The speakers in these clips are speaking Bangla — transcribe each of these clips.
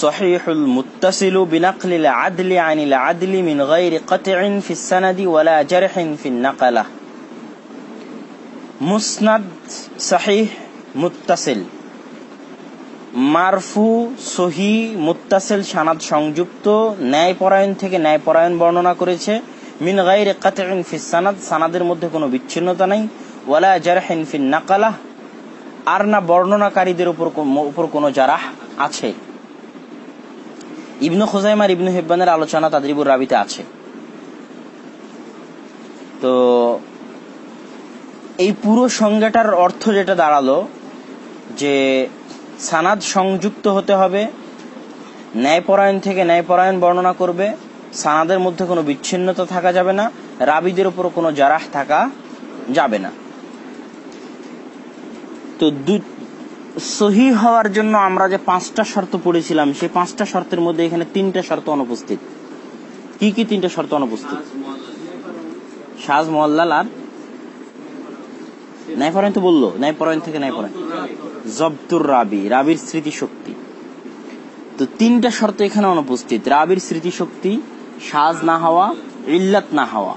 الصحيح المتصل بنقل العدل عن العدل من غير قطع في السند ولا جرح في النقلة মুসনাদ সাহিহ মুত্তাসিল মারফু সহি মুত্তাসিল সানাদ সংযুক্ত ন্যায়পরায়ণ থেকে ন্যায়পরায়ণ বর্ণনা করেছে মিন গাইর কাতিন ফিস সানাদ সানাদের মধ্যে কোনো বিচ্ছিন্নতা নাই ওয়ালা জারহিন ফিন নাকালাহ আর না বর্ণনাকারীদের উপর উপর কোনো জারাহ আছে ইবনু খুজাইমার ইবনু হেব্বানের আলোচনা তাদরিবুর রাবিতে আছে। তো এই পুরো সংজ্ঞাটার অর্থ যেটা দাঁড়াল যে সানাদ সংযুক্ত হতে হবে, ন্যায়পরায়ণ থেকে ন্যায়পরায়ণ বর্ণনা করবে, সানাদের মধ্যে কোনো বিচ্ছিন্নতা থাকা যাবে না, রাবিদের উপর কোনো জারাহ থাকা যাবে না। তো সহি হওয়ার জন্য আমরা যে পাঁচটা শর্ত পড়েছিলাম, সেই পাঁচটা শর্তের মধ্যে এখানে তিনটা শর্ত অনুপস্থিত। কি কি তিনটা শর্ত অনুপস্থিত? সাজ মোয়াল্লাল আর ন্যায়পরায়ণ তো বলল ন্যায়পরায়ণ থেকে ন্যায়পরায়ণ জব্দুর রাবি, রাবির স্মৃতিশক্তি। তো তিনটা শর্ত এখানে অনুপস্থিত, রাবির স্মৃতিশক্তি, সাজ না হওয়া, ইল্লাত না হওয়া।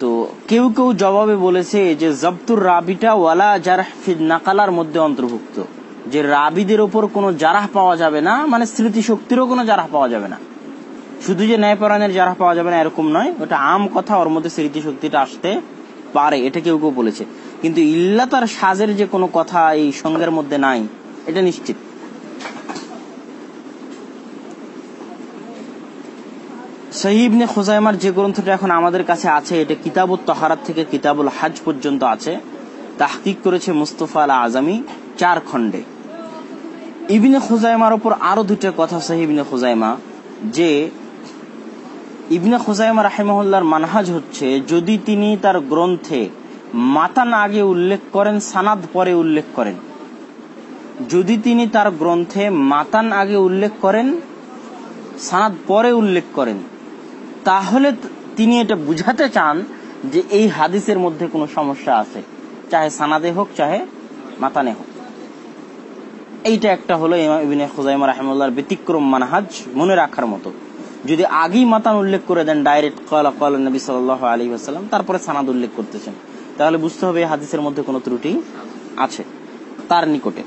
তো কেউ কেউ জবাবে বলেছে যে জব্তুর রাবিটা ওয়ালা জারাহ নাকালার মধ্যে অন্তর্ভুক্ত। যে রাবিদের ওপর কোনো জারাহ পাওয়া যাবে না মানে স্মৃতিশক্তিরও কোনো জারাহ পাওয়া যাবে না। শুধু যে ন্যায়পরায়ণের জারাহ পাওয়া যাবে না এরকম নয়, ওটা আম কথা, ওর মধ্যে স্মৃতিশক্তিটা আসতে পারে, এটা কেউ কেউ বলেছে। কিন্তু ইল্লা তার সাজের যে কোনো কথা এই সঙ্গের মধ্যে নাই, এটা নিশ্চিত। সহিবনে খোজাইমার যে গ্রন্থটা এখন আমাদের কাছে আছে, এটা কিতাবুল তহারাত থেকে কিতাবুল হাজ পর্যন্ত আছে। তাহকিক করেছে মুস্তফা আল আজামি চার খণ্ডে। ইবিনে খোজাইমার উপর আরও দুটো কথা সহিবনে খোজাইমা, যে ইবনে খোজাইমা রাহেমহল্লার মানহাজ হচ্ছে, যদি তিনি তার গ্রন্থে মাতান আগে উল্লেখ করেন, সানাদ পরে উল্লেখ করেন। যদি তিনি তার গ্রন্থে মাতান আগে উল্লেখ করেন, সানাদ পরে উল্লেখ করেন তাহলে তিনি এটা বুঝাতে চান যে এই হাদিসের মধ্যে কোনো সমস্যা আছে। চাহে সানাদে হোক, চাহে মাতানে হোক। এইটা একটা হলো ইবিনে খুজাইমা রাহিমুল্লাহর ব্যতিক্রম মানহাজ মনে রাখার মতো। যদি আগেই মাতান উল্লেখ করে দেন, ডাইরেক্ট কল কল নবী সাল আলী আসাল্লাম তারপরে সানাদ উল্লেখ করতেছেন। তাহলে বুঝতে হবে এই হাদিসের মধ্যে কোনো ত্রুটি আছে তার নিকটে।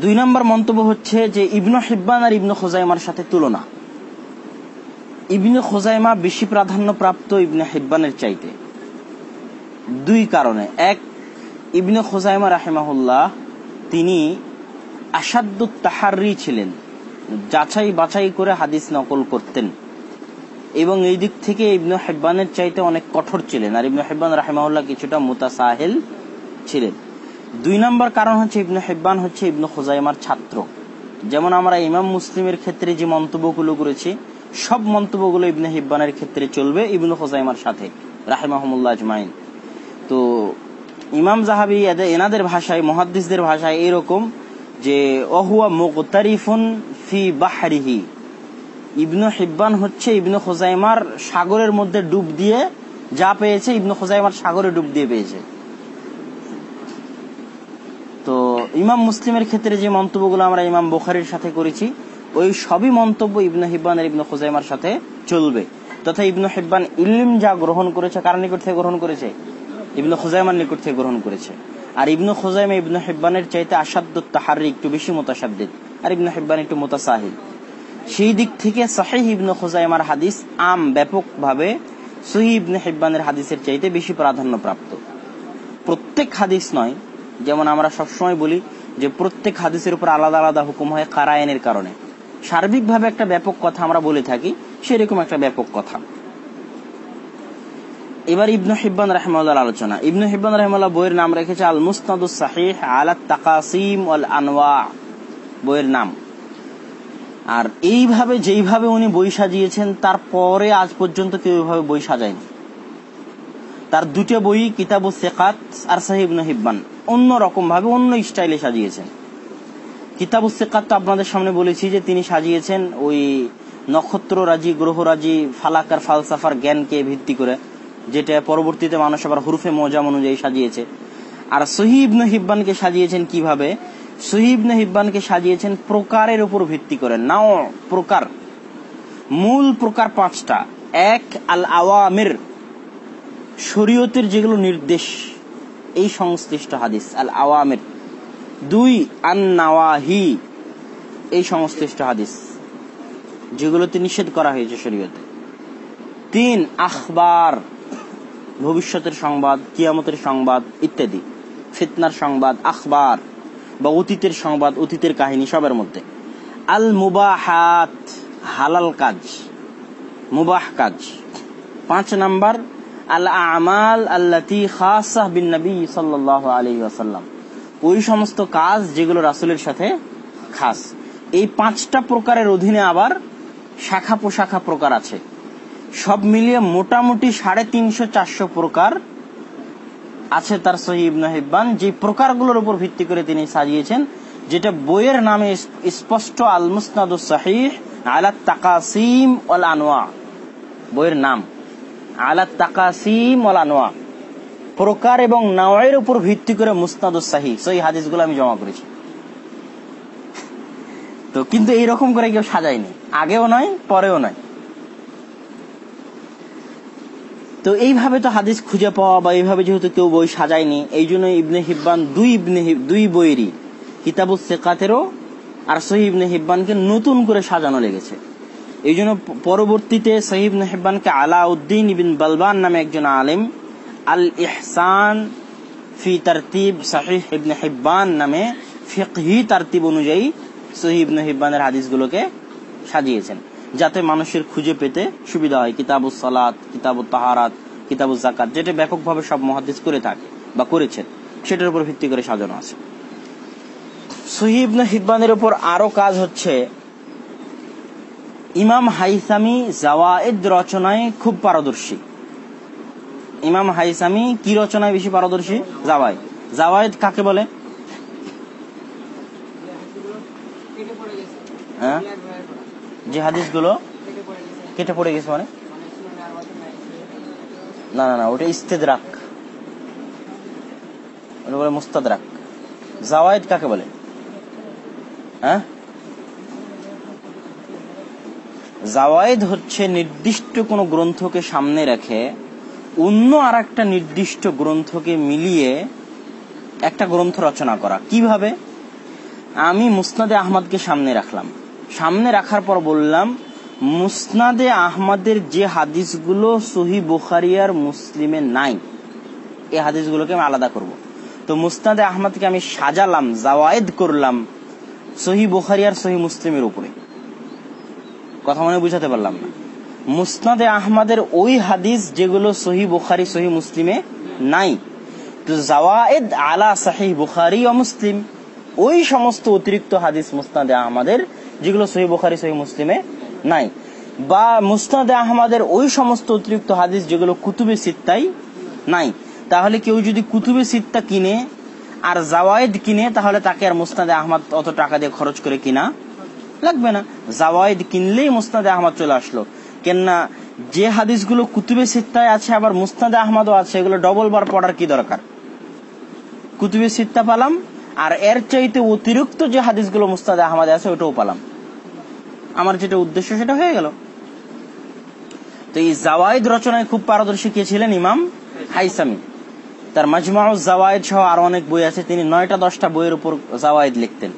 দুই নম্বর মন্তব্য হচ্ছে যে ইবনু হিব্বান আর ইবনু খোজাইমার সাথে তুলনা। ইবনে খোজাইমা বেশি প্রাধান্য প্রাপ্ত ইবনে হিব্বানের চাইতে। দুই কারণে। এক, ইবনে খোজাইমা রাহেমাহুল্লাহ, তিনি আসাদ্দ তাহারি ছিলেন। যাচাই বাছাই করে হাদিস নকল করতেন। এবং এই দিক থেকে ইবনু হেব্বানের চাইতে অনেক কঠোর ছিলেন। আর ইবনু হেব্বান রাহেমাহুল্লাহ কিছুটা মুতাসাহেল ছিলেন। দুই নম্বর কারণ হচ্ছে ইবনু হেব্বান হচ্ছে ইবনু খোজাইমার ছাত্র। যেমন আমরা ইমাম মুসলিমের ক্ষেত্রে যে মন্তব্যগুলো করেছি সব মন্তব্যগুলো ইবনে হিব্বানের ক্ষেত্রে চলবে, ইবনু খোজাইমার সাথে, রাহেমাহমুল্লাহ আজমাইন। তো ইমাম জাহাবি এনাদের ভাষায়, মহাদ্দিসদের ভাষায় এরকম যে, অহুয়া মুকতারিফুন ফি বাহারিহি। ইবনু হিব্বান হচ্ছে ইবনু খোজাইমার সাগরের মধ্যে ডুব দিয়ে যা পেয়েছে, ইবনু খোজাইমার সাগরে ডুব দিয়ে পেয়েছে। তো ইমাম মুসলিমের ক্ষেত্রে যে মন্তব্যগুলো আমরা ইমাম বোখারির সাথে করেছি ওই সবই মন্তব্য ইবনু হিব্বান আর ইবনু খোজাইমার সাথে চলবে। তথা ইবনু হিব্বান ইলিম যা গ্রহণ করেছে, কার নিকট থেকে গ্রহণ করেছে? ইবনু খোজাইমার নিকট থেকে গ্রহণ করেছে। আর ইবনু খোজাইমা ইবনু হিব্বানের চাইতে আসাদ্দ তাহারি একটু বেশি মোতাসাদ্দিদ আর ইবনু হিব্বান একটু মোতাসাহিল। সেই দিক থেকে সাহিহ ইবনু খোজাইমার হাদিস আম ব্যাপকভাবে সহি ইবনে হিব্বানের হাদিসের চাইতে বেশি প্রাধান্য প্রাপ্ত প্রত্যেক হাদিস নয়, যেমন আমরা সবসময় বলি যে প্রত্যেক হাদিসের উপর আলাদা আলাদা হুকুম হয় কারায়নের কারণে। সার্বিকভাবে একটা ব্যাপক কথা আমরা বলে থাকি, সেরকম একটা ব্যাপক কথা। এবার ইবনু হিব্বান রাহমাল্লাহ আলোচনা। ইবনু হিব্বান রাহমাল্লাহ বইয়ের নাম রেখেছে আল মুস্তাদুস সাহিহ আলাত তাকাসিম ওয়াল আনওয়া। বইয়ের নাম। আর এইভাবে যেইভাবে উনি বই সাজিয়েছেন, তারপরে আজ পর্যন্ত কেউ এইভাবে বই সাজায়নি। তার দুটো বই কিতাবু সেকাত আর সাহিব হিব্বান। অন্য রকম ভাবে অন্য স্টাইলে সাজিয়েছেন। কিতাবু সেকাত তো আপনাদের সামনে বলেছি যে তিনি সাজিয়েছেন ওই নক্ষত্র রাজি গ্রহরাজি ফালাক আর ফালসাফার জ্ঞানকে ভিত্তি করে, যেটা পরবর্তীতে মানুষ আবার হুরুফে মজাম অনুযায়ী সাজিয়েছে। আর সহিবন হিব্বানকে সাজিয়েছেন কীভাবে? সহিবনে হিব্বানকে সাজিয়েছেন প্রকারের উপর ভিত্তি করে। নাও, প্রকার। মূল প্রকার পাঁচটা। এক আল আওয়ামের শরীয়তের যেগুলো নির্দেশ, এই সংশ্লিষ্ট হাদিস আল আওয়ামের দুই আন নাওয়াহি এই সংশ্লিষ্ট হাদিস, যেগুলোতে নিষেধ করা হয়েছে শরীয়তে। তিন, আখবার, ভবিষ্যতের সংবাদ, কিয়ামতের সংবাদ ইত্যাদি, ফিতনার সংবাদ, আখবার বা অতীতের সংবাদ, অতীতের কাহিনী সবের মধ্যে। আল মুবাহাত হালাল কাজ, মুবাহ কাজ। পাঁচ নাম্বার আল আমাল আল্লাতি খাসাহ বিন নবী সাল্লাল্লাহু আলাইহি ওয়াসাল্লাম। ওই সমস্ত কাজ যেগুলো রাসুলের সাথে খাস। এই পাঁচটা প্রকারের অধীনে আবার শাখা পোশাখা প্রকার আছে। সব মিলিয়ে মোটামুটি সাড়ে তিনশো চারশো প্রকার আছে তার সহি ইবনে হিব্বান। যে প্রকারগুলোর উপর ভিত্তি করে তিনি সাজিয়েছেন, যেটা বইয়ের নামে স্পষ্ট আল মুসনাদু সাহিহ তাকাসিম ওয়াল আনোয়া বইয়ের নাম, আলা তাকাসিম ওয়াল আনোয়া প্রকার এবং নাওয়ের উপর ভিত্তি করে মুসনাদু সাহি সেই হাদিসগুলো আমি জমা করেছি। তো কিন্তু এইরকম করে কেউ সাজায়নি। আগেও নয়, পরেও নয়। তো এইভাবে তো হাদিস খুঁজে পাওয়া বা এইভাবে যেহেতু কেউ বই সাজায়নি, এই জন্য ইবনে হিব্বান দুই ইবনে দুই বইয়েরই কিতাবুল সেকাতেরও আর সহি ইবনে হিব্বানকে নতুন করে সাজানো লেগেছে। এই জন্য পরবর্তীতে সহি ইবনে হিব্বানকে আলাউদ্দিন ইবিন বালবান নামে একজন আলেম আল ইহসান ফি তারতিব সাহিহ ইবনে হিব্বান নামে ফিকহি তারতিব অনুযায়ী সহি ইবনে হিব্বানের হাদিসগুলোকে সাজিয়েছেন, যাতে মানুষের খুঁজে পেতে সুবিধা হয়। কিতাবুস সালাত, কিতাবুত তাহারাত, কিতাবুজ জাকাত যেটা ব্যাপকভাবে সব মহাদিস করে থাকে বা করেছেন, সেটার উপর ভিত্তি করে সাজানো আছে। সহিব হিব্বানের উপর আরও কাজ হচ্ছে, ইমাম হাইসামি জাওয়ায়েদ রচনায় খুব পারদর্শী। ইমাম হাইসামি কি রচনায় বেশি পারদর্শী? জাওয়ায়েদ। জাওয়ায়েদ কাকে বলে? হ্যাঁ? যে হাদিসগুলো কেটে পড়ে গেছে মানে? না না না, ওটা ইস্তেদরাক। ওটা বলে মুস্তাদরাক। জাওয়ায়েদ কাকে বলে? হ্যাঁ? জাওয়ায়েদ হচ্ছে নির্দিষ্ট কোনো গ্রন্থকে সামনে রেখে অন্য আর একটা নির্দিষ্ট গ্রন্থকে মিলিয়ে একটা গ্রন্থ রচনা করা। কীভাবে? আমি মুসনাদে আহমদকে সামনে রাখলাম। সামনে রাখার পর বললাম, মুসনাদে আহমদের যে হাদিসগুলো সহি বুখারিয়ার মুসলিমে নাই এই হাদিসগুলোকে আমি আলাদা করব। তো মুসনাদে আহমদকে আমি সাজালাম, জাওয়ায়েদ করলাম সহি বুখারিয়ার সহি মুসলিমের উপরে। কথা মনে বুঝাতে পারলাম না। মুসনাদে আহমদের ওই হাদিস যেগুলো সহি বুখারি, সহি মুসলিমে নাই। তো জাওয়ায়েদ আলা সাহি বুখারি ও মুসলিম। ওই সমস্ত অতিরিক্ত হাদিস মুসনাদে আহমদের যেগুলো সহি বুখারি, সহি মুসলিমে নাই। বা মুসনাদে আহমদের ওই সমস্ত অতিরিক্ত হাদিস যেগুলো কুতুবে সিত্তাই নাই। তাহলে কেউ যদি কুতুবে সিত্তা কিনে আর জাওয়ায়েদ কিনে, তাহলে তাকে আর মুসনাদে আহমদ অত টাকা দিয়ে খরচ করে কিনা লাগবে না। জাওয়ায়েদ কিনলেই মুসনাদে আহমদ চলে আসলো। কেননা যে হাদিসগুলো কুতুবে সিত্তায় আছে, আবার মুসনাদে আহমদও আছে, এগুলো ডবল বার পড়ার কি দরকার? কুতুবে সিত্তা পালাম, আর এর চাইতে অতিরিক্ত যে হাদিসগুলো মুস্তাদে আহমদে আছে ওটাও পালাম। আমার যেটা উদ্দেশ্য, সেটা হয়ে গেল। তো এই জাওয়ায়েদ রচনায় খুব পারদর্শী কে ছিলেন ইমাম হাইসামি। তার মাজমাউ জাওয়ায়েদ সহ আরও অনেক বই আছে, তিনি নয়টা দশটা বইয়ের উপর জাওয়ায়েদ লিখতেন।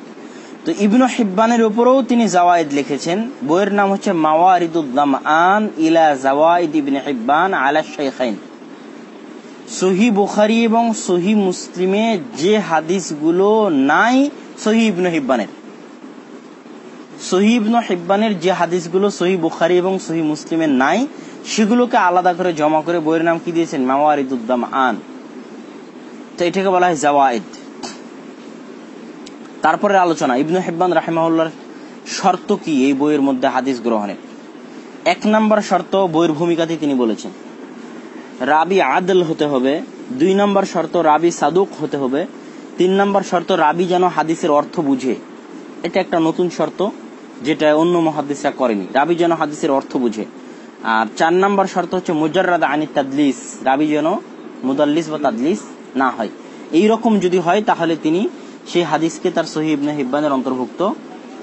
তো ইবনু হিব্বানের উপরেও তিনি জাওয়ায়েদ লিখেছেন। বইয়ের নাম হচ্ছে মাওয়ারিদুদ্দাম আন ইলা জাওয়াইদ ইবনে হিব্বান আলা শাইখাইন। সহি বুখারি এবং সহি মুসলিমে যে হাদিসগুলো নাই, সহি ইবনু হিব্বানের। সহি ইবনু হিব্বানের যে হাদিসগুলো সহি বুখারি এবং সহি মুসলিমের নাই, সেগুলোকে আলাদা করে জমা করে বইয়ের নাম কি দিয়েছেন? মাওয়ারিদুদ্দাম আন তো এটাকে বলা হয় জাওয়ায়েদ তারপরে আলোচনা, ইবনু হিব্বান রাহেমাউল্লার শর্ত কি এই বইয়ের মধ্যে হাদিস গ্রহণের? এক নম্বর শর্ত বইয়ের ভূমিকাতে তিনি বলেছেন, রাবি আদল হতে হবে, দুই নম্বর শর্ত রাবি সাদুক হতে হবে, তিন নম্বর শর্ত রাবি যেন হাদিসের অর্থ বুঝে। এটা একটা নতুন শর্ত যেটা অন্য মহাদিসরা করেনি, রাবি যেন হাদিসের অর্থ বুঝে। আর চার নম্বর শর্ত হচ্ছে মুজাররাদ আনি তাদলিস, রাবি যেন মুদাল্লিস বা তাদলিস না হয়। এই রকম যদি হয় তাহলে তিনি সেই হাদিসকে তার সহি ইবনে হিব্বানের অন্তর্ভুক্ত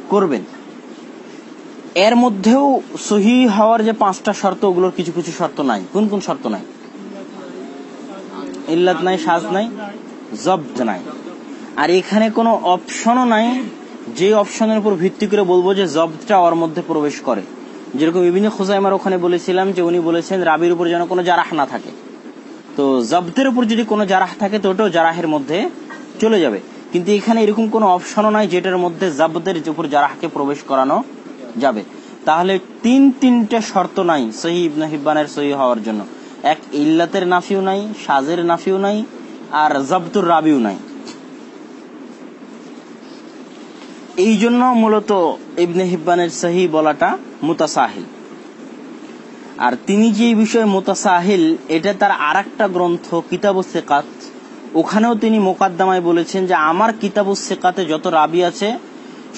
করবেন। এর মধ্যেও সহি হওয়ার যে পাঁচটা শর্ত, ওগুলোর কিছু কিছু শর্ত নাই। কোন কোন শর্ত নাই? ইল্লাত নাই, সাজ নাই, জব্দ নাই। আর এখানে কোনো অপশনও নাই, যে অপশনের উপর ভিত্তি করে বলব যে জব্দটা ওর মধ্যে প্রবেশ করে। যেরকম বিভিন্ন খোঁজাইমার ওখানে বলেছিলাম যে উনি বলেছেন, রাবির উপর যেন কোনো জারাহ না থাকে। তো জব্দের উপর যদি কোনো জারাহ থাকে, তো ওটাও জারাহের মধ্যে চলে যাবে। কিন্তু এখানে এরকম কোনো অপশনও নাই যেটার মধ্যে জব্দের উপর জারাহকে প্রবেশ করানো যাবে। তাহলে তিন তিনটে শর্ত নাই সহি ইবনে হিব্বানের সহি হওয়ার জন্য। এক, ইল্লাতের নাফিও নাই, সাজের নাফিও নাই, আর জব্তুর রাবিও নাই। এই জন্য মূলত ইবনে হিব্বানের সহি বলাটা মুতাসাহিল। আর তিনি যে বিষয়ে মোতাসাহিল, এটা তার আর একটা গ্রন্থ কিতাবু সেকাত ওখানেও তিনি মোকাদ্দমায় বলেছেন যে আমার কিতাবু সেকাতে যত রাবি আছে,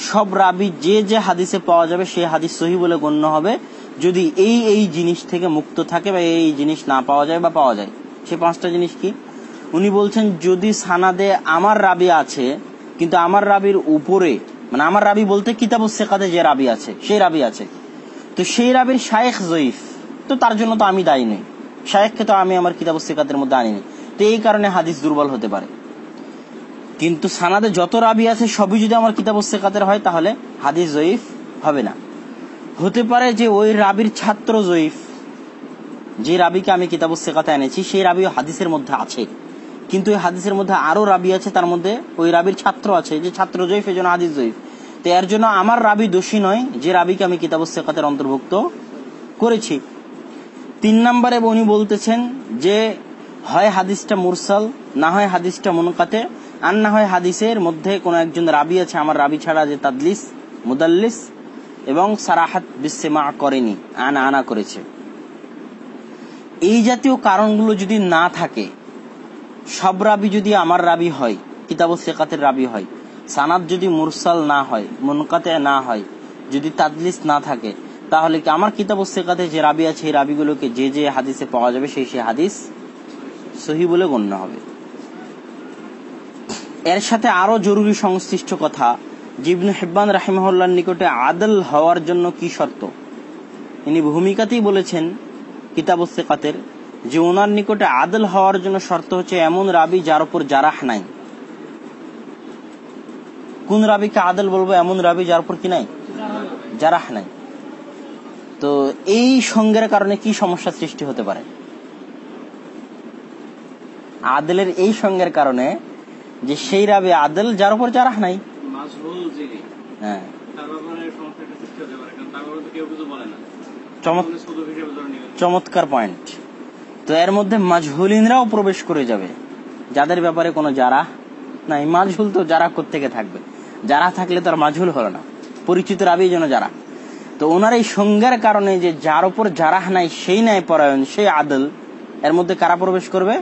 সব রাবি যে যে হাদিসে পাওয়া যাবে সেই হাদিস সহি বলে গণ্য হবে। যদি এই এই জিনিস থেকে মুক্ত থাকে বা এই জিনিস না পাওয়া যায় বা পাওয়া যায়। সে পাঁচটা জিনিস কি? উনি বলছেন, যদি সানাদে আমার রাবি আছে, কিন্তু আমার রাবির উপরে মানে আমার রাবি বলতে কিতাবু সেকাতে যে রাবি আছে, সেই রাবি আছে। তো সেই রাবির শায়েখ জয়ীফ, তো তার জন্য তো আমি দায়ী নই। শায়েখকে তো আমি আমার কিতাব সিকাতের মধ্যে আনিনি তো এই কারণে হাদিস দুর্বল হতে পারে। কিন্তু সানাদে যত রাবি আছে, সবই যদি আমার কিতাব সেকাতের হয়, তাহলে হাদিস জয়ীফ হবে না। হতে পারে যে ওই রাবির ছাত্র জয়ীফ, যে রাবিকে আমি কিতাব সেকাতে এনেছি, সেই রাবিও হাদিসের মধ্যে আছে। কিন্তু ওই হাদিসের মধ্যে আরও রাবি আছে, তার মধ্যে ওই রাবির ছাত্র আছে, যে ছাত্র জয়ীফ, এই জন্য হাদিস জয়ীফ। তো এর জন্য আমার রাবি দোষী নয় যে রাবিকে আমি কিতাব সেকাতের অন্তর্ভুক্ত করেছি। তিন নম্বরে উনি বলতেছেন যে হয় হাদিসটা মুরসাল, না হয় হাদিসটা মনকাতে, আর না হয় হাদিসের মধ্যে কোনো একজন রাবি আছে, আমার রাবি ছাড়া যে তাদলিস, মুদাল্লিস, এবং সারাহাত বিসেমা করেনি, আনা আনা করেছে। এই জাতীয় কারণগুলো যদি না থাকে, সব রাবি যদি আমার রাবি হয় কিতাব সেকাতের রাবি হয়, সানাদ যদি মুরসাল না হয়, মনকাতে না হয়, যদি তাদলিস না থাকে, তাহলে কি আমার কিতাব সেকাতে যে রাবি আছে, এই রাবিগুলোকে যে যে হাদিসে পাওয়া যাবে, সেই সেই হাদিস সহি বলে গণ্য হবে। এর সাথে আরও জরুরি সংশ্লিষ্ট কথা জিবন হেব্বান রাহিমহল্লার নিকটে আদল হওয়ার জন্য কি শর্ত? ইনি ভূমিকাতেই বলেছেন কিতাব সেকাতের, যে ওনার নিকটে আদল হওয়ার জন্য শর্ত হচ্ছে এমন রাবি যার উপর জারাহ নাই। কোন রাবিকে আদল বলব এমন রাবি যার উপর কি নাই? জারাহ নাই। তো এই সঙ্গের কারণে কি সমস্যা সৃষ্টি হতে পারে? আদলের এই সঙ্গের কারণে যে সেই রাবে আদল যার উপর জারাহ নাই। হ্যাঁ। তার তার চমৎকার পয়েন্ট তো এর মধ্যে মাজহুলিনরাও প্রবেশ করে যাবে যাদের ব্যাপারে কোনো যারা নাই। মাজহুল তো যারা থেকে থাকবে? যারা থাকলে তো আর মাজহুল হলো না। পরিচিত রাবি যেন যারা তো ওনার এই সংজ্ঞার কারণে যে যার উপর যারাহ নাই সেই ন্যায় পরায়ণ সেই আদল এর মধ্যে কারা প্রবেশ করবে?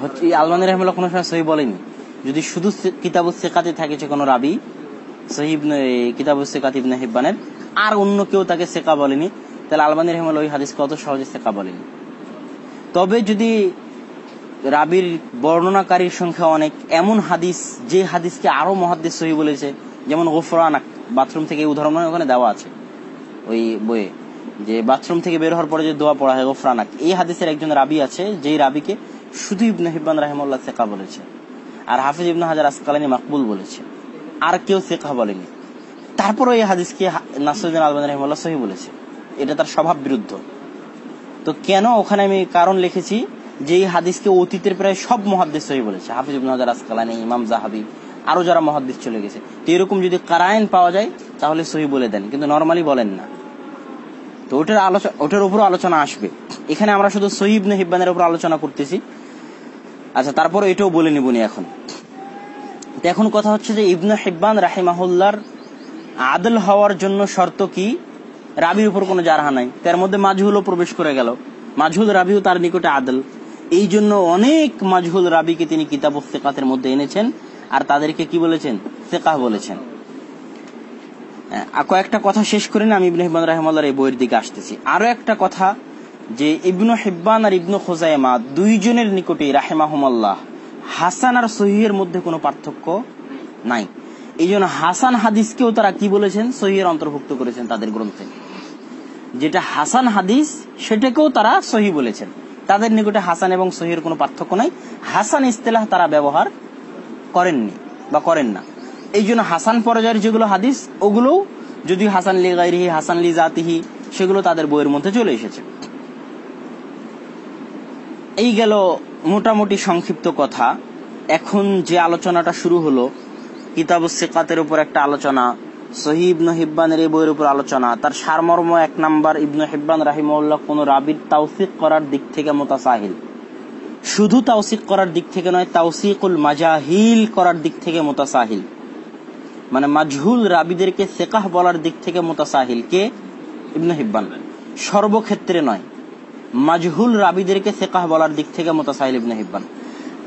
হচ্ছে আলমানি রহমুল্লাহ কোনো সময় সহি বলেনি। যদি শুধু কিতাব সেকাতে থাকে যে কোনো রাবি সহিব কিতাব সেকাত ইবনে হিব্বানের, আর অন্য কেউ তাকে সেকা বলেনি, তাহলে আলমানি রহমুল্লাহ ওই হাদিসকে অত সহজে সেকা বলেনি। তবে যদি রাবির বর্ণনাকারীর সংখ্যা অনেক, এমন হাদিস, যে হাদিসকে আরও মহাদ্দিস সহি বলেছে, যেমন গোফরানাক বাথরুম থেকে উদাহরণ ওখানে দেওয়া আছে, ওই বইয়ে, যে বাথরুম থেকে বের হওয়ার পরে যে দোয়া পড়া হয় গোফরানাক, এই হাদিসের একজন রাবি আছে, যেই রাবিকে শুধু ইবনে হিব্বান রাহিমুল্লাহ সেকা বলেছে। আর হাফিজ ইবনে হাজার আসকালানি মাকবুল বলেছে। আর কেউ সেকা বলেনি। তারপরে এই হাদিসকে নাসরুদ্দিন আলবান রহমুল্লাহ সহি বলেছে? এটা তার স্বভাব বিরুদ্ধ। তো কেন ওখানে আমি কারণ লিখেছি যে এই হাদিসকে অতীতের প্রায় সব মহাদ্দেশ সহি বলেছে? হাফিজ ইবনে হাজার আসকালানি, ইমাম জাহাবি, আরও যারা মহাদ্দেশ চলে গেছে। তো এরকম যদি কারায়ন পাওয়া যায়, তাহলে সহি বলে দেন। কিন্তু নর্মালি বলেন না। তো ওটার আলোচনা ওটার উপর আলোচনা আসবে। এখানে আমরা শুধু সহিব হিব্বানের উপর আলোচনা করতেছি। আচ্ছা তারপর এটাও বলে নিবনি এখন। এখন কথা হচ্ছে যে ইবনু হিব্বান রাহিমাহুল্লার আদল হওয়ার জন্য শর্ত কি? রাবির উপর কোনো জারহা নাই। তার মধ্যে মাজহুলও প্রবেশ করে গেল। মাজহুল রাবিও তার নিকটে আদল। এই জন্য অনেক মাজহুল রাবিকে তিনি কিতাব সেকাতের মধ্যে এনেছেন আর তাদেরকে কি বলেছেন? সেকাহ বলেছেন। কয়েকটা কথা শেষ করে না, আমি ইবনু হিব্বান রাহিমাল্লাহর এই বইয়ের দিকে আসতেছি। আরও একটা কথা যে ইবনু হিব্বান আর ইবনু খোজাইমা দুইজনের নিকটে, রাহেমাহুমাল্লাহ, হাসান আর সহিহের মধ্যে কোনো পার্থক্য নাই। এই জন্য হাসান হাদিসকেও তারা কি বলেছেন? সহিহের অন্তর্ভুক্ত করেছেন তাদের গ্রন্থে। যেটা হাসান হাদিস, সেটাকেও তারা সহি বলেছেন। তাদের নিকটে হাসান এবং সহির কোনো পার্থক্য নাই। হাসান ইস্তেলাহ তারা ব্যবহার করেননি বা করেন না। এই জন্য হাসান পর্যায়ের যেগুলো হাদিস, ওগুলোও যদি হাসান লি গাইরিহি হাসান লি জাতিহি, সেগুলো তাদের বইয়ের মধ্যে চলে এসেছে। এই গেল মোটামুটি সংক্ষিপ্ত কথা। এখন যে আলোচনাটা শুরু হলো, কিতাব সিকাতের উপর একটা আলোচনা সহি ইবনু হিব্বানের এই বইয়ের উপর আলোচনা, তার সারমর্ম এক নাম্বার ইবনু হিব্বান রাহিমউল্লাহ কোন রাবির তাওসিক করার দিক থেকে মোতাসাহিল। শুধু তাওসিক করার দিক থেকে নয় তাওসিকুল মাজাহিল করার দিক থেকে মোতাসাহিল। মানে মাজহুল রাবিদেরকে সেকাহ বলার দিক থেকে মোতাসাহিল। কে? ইবনু হিব্বান। সর্বক্ষেত্রে নয়। মাজহুল রাবিদেরকে সেকাহ বলার দিক থেকে মোতাসাহিল ইবনু হিব্বান।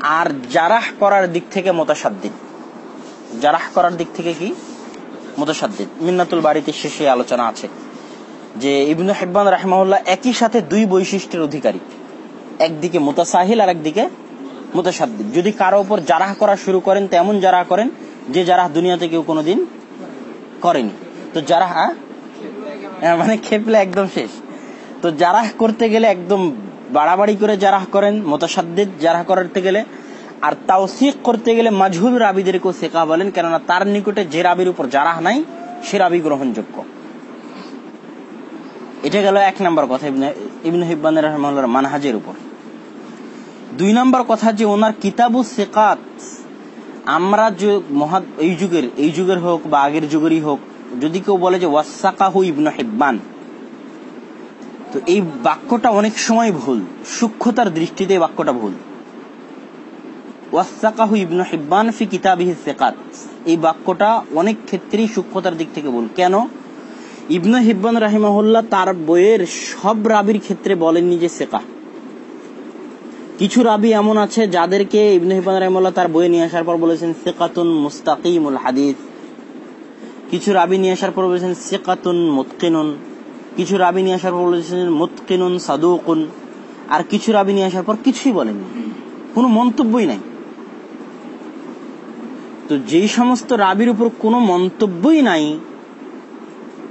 আর জারাহ করার দিক থেকে মোতাসাদ্দিদ। জারাহ করার দিক থেকে কি? মোতাসাদ্দিদ। মিন্নাতুল বাড়িতে শেষে আলোচনা আছে যে ইবনু হিব্বান রাহমাহুল্লাহ একই সাথে দুই বৈশিষ্ট্যের অধিকারী। একদিকে মোতাসাহিল আর একদিকে মোতাসাদ্দিদ। যদি কারও উপর জারাহ করা শুরু করেন তো এমন জারাহ করেন যে জারাহ দুনিয়াতে কেউ কোনোদিন করেনি। তো জারাহ হ্যাঁ, মানে খেপলে একদম শেষ। তো জারাহ করতে গেলে একদম বাড়াবাড়ি করে জারাহ করেন, মোতাসাদ্দিদ জারাহ করতে গেলে। আর তাওসিক করতে গেলে মাজহুল রাবিদেরকেও শেখা বলেন, কেননা তার নিকটে যে রাবির উপর জারাহ নাই, সে রাবি গ্রহণযোগ্য। এটা গেল এক নম্বর কথা ইবনে- হিব্বান রহমাল্লাহর মানহাজের উপর। দুই নম্বর কথা যে ওনার কিতাবু সেকাত, আমরা যে মহা এই যুগের এই যুগের হোক বা আগের যুগেরই হোক, যদি কেউ বলে যে ওয়াসাকাহু ইবনু হিব্বান তো এই বাক্যটা অনেক সময় ভুল। সূক্ষ্মতার দৃষ্টিতে বাক্যটা ভুল। ওয়াসাকাহু ইবনু হিব্বান ফি কিতাবিহি সেকাত। এই বাক্যটা অনেক ক্ষেত্রেই সূক্ষ্মতার দিক থেকে ভুল। কেন? ইবনু হিব্বান রাহিমাহুল্লাহ তার বইয়ের সব রাবির ক্ষেত্রে বলেননি যে সেকা কিছু রাবি এমন আছে যাদেরকে ইবনু হিব্বান রাহিমাহুল্লাহ তার বইয়ে নিয়ে আসার পর বলেছেন সেকাতুন মুস্তাকিমুল হাদিস। কিছু রাবি নিয়ে আসার পর বলেছেন সেকাতুন মুতকিনুন। কিছু রাবি নিয়ে আসার পর বলেছেন, মুতকিনুন সাদুকুন। আর কিছু রাবি নিয়ে আসার পর কিছুই বলেননি। কোনো মন্তব্যই নাই। তো যেই সমস্ত রাবির উপর কোনো মন্তব্যই নাই,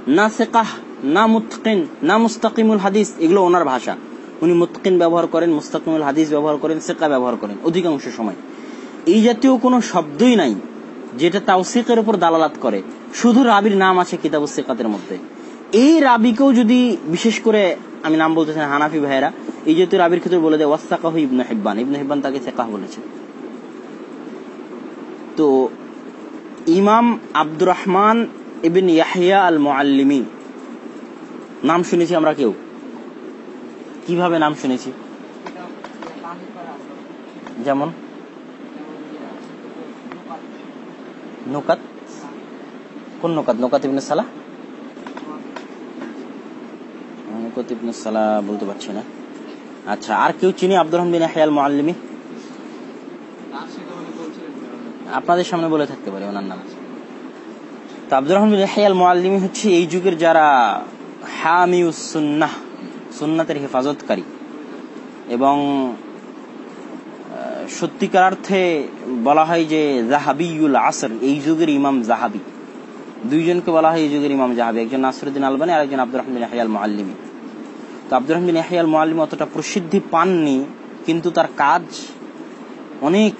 না সেকাহ, না মুতকিন, না মুস্তাকিমুল হাদিস, এগুলো ওনার ভাষা। উনি মুতকিন ব্যবহার করেন, মুস্তাকিমুল হাদিস ব্যবহার করেন, সেকা ব্যবহার করেন, অধিকাংশ সময়। এই জাতীয় কোনো শব্দই নাই, যেটা তাওসিকের উপর দালালাত করে। শুধু রাবির নাম আছে কিতাবুস সেকাতের মধ্যে। এই রাবিকেও যদি বিশেষ করে আমি নাম বলতে চাই হানাফি ভাইয়েরা, এই যেহেতু রাবির ক্ষেত্রে বলে দেয়, ওয়াসাকাহ ইবনু হিব্বান। ইবনু হিব্বান তাকে সেকাহ বলেছে। তো ইমাম আব্দুর রহমান ইবিন ইয়াহিয়া আল মুআল্লিমি নাম শুনেছি আমরা কেউ? কীভাবে নাম শুনেছি? যেমন? নৌকাত? কোন নৌকাত? নৌকাত ইবনে সালাহ? বলতে পারছি না। আচ্ছা আর কেউ চিনি আব্দুর রহমান আপনাদের সামনে বলে থাকতে পারে ওনার নাম। তো আব্দুর রহমান ইয়াহিয়া আল হচ্ছে এই যুগের যারা হামিউস সুন্নাহ, সুন্নাতের হেফাজতকারী। এবং সত্যিকার অর্থে বলা হয় যে জাহাবিউল আসর, এই যুগের ইমাম জাহাবি। দুইজনকে বলা হয় এই যুগের ইমাম জাহাবি, একজন নাসরুদ্দিন আলবানি আর একজন আব্দুর রহমান আল মুআল্লিমি তো আব্দুর রহমান বিন ইয়াহিয়া আল মুআল্লিমি অতটা প্রসিদ্ধি পাননি, কিন্তু তার কাজ অনেক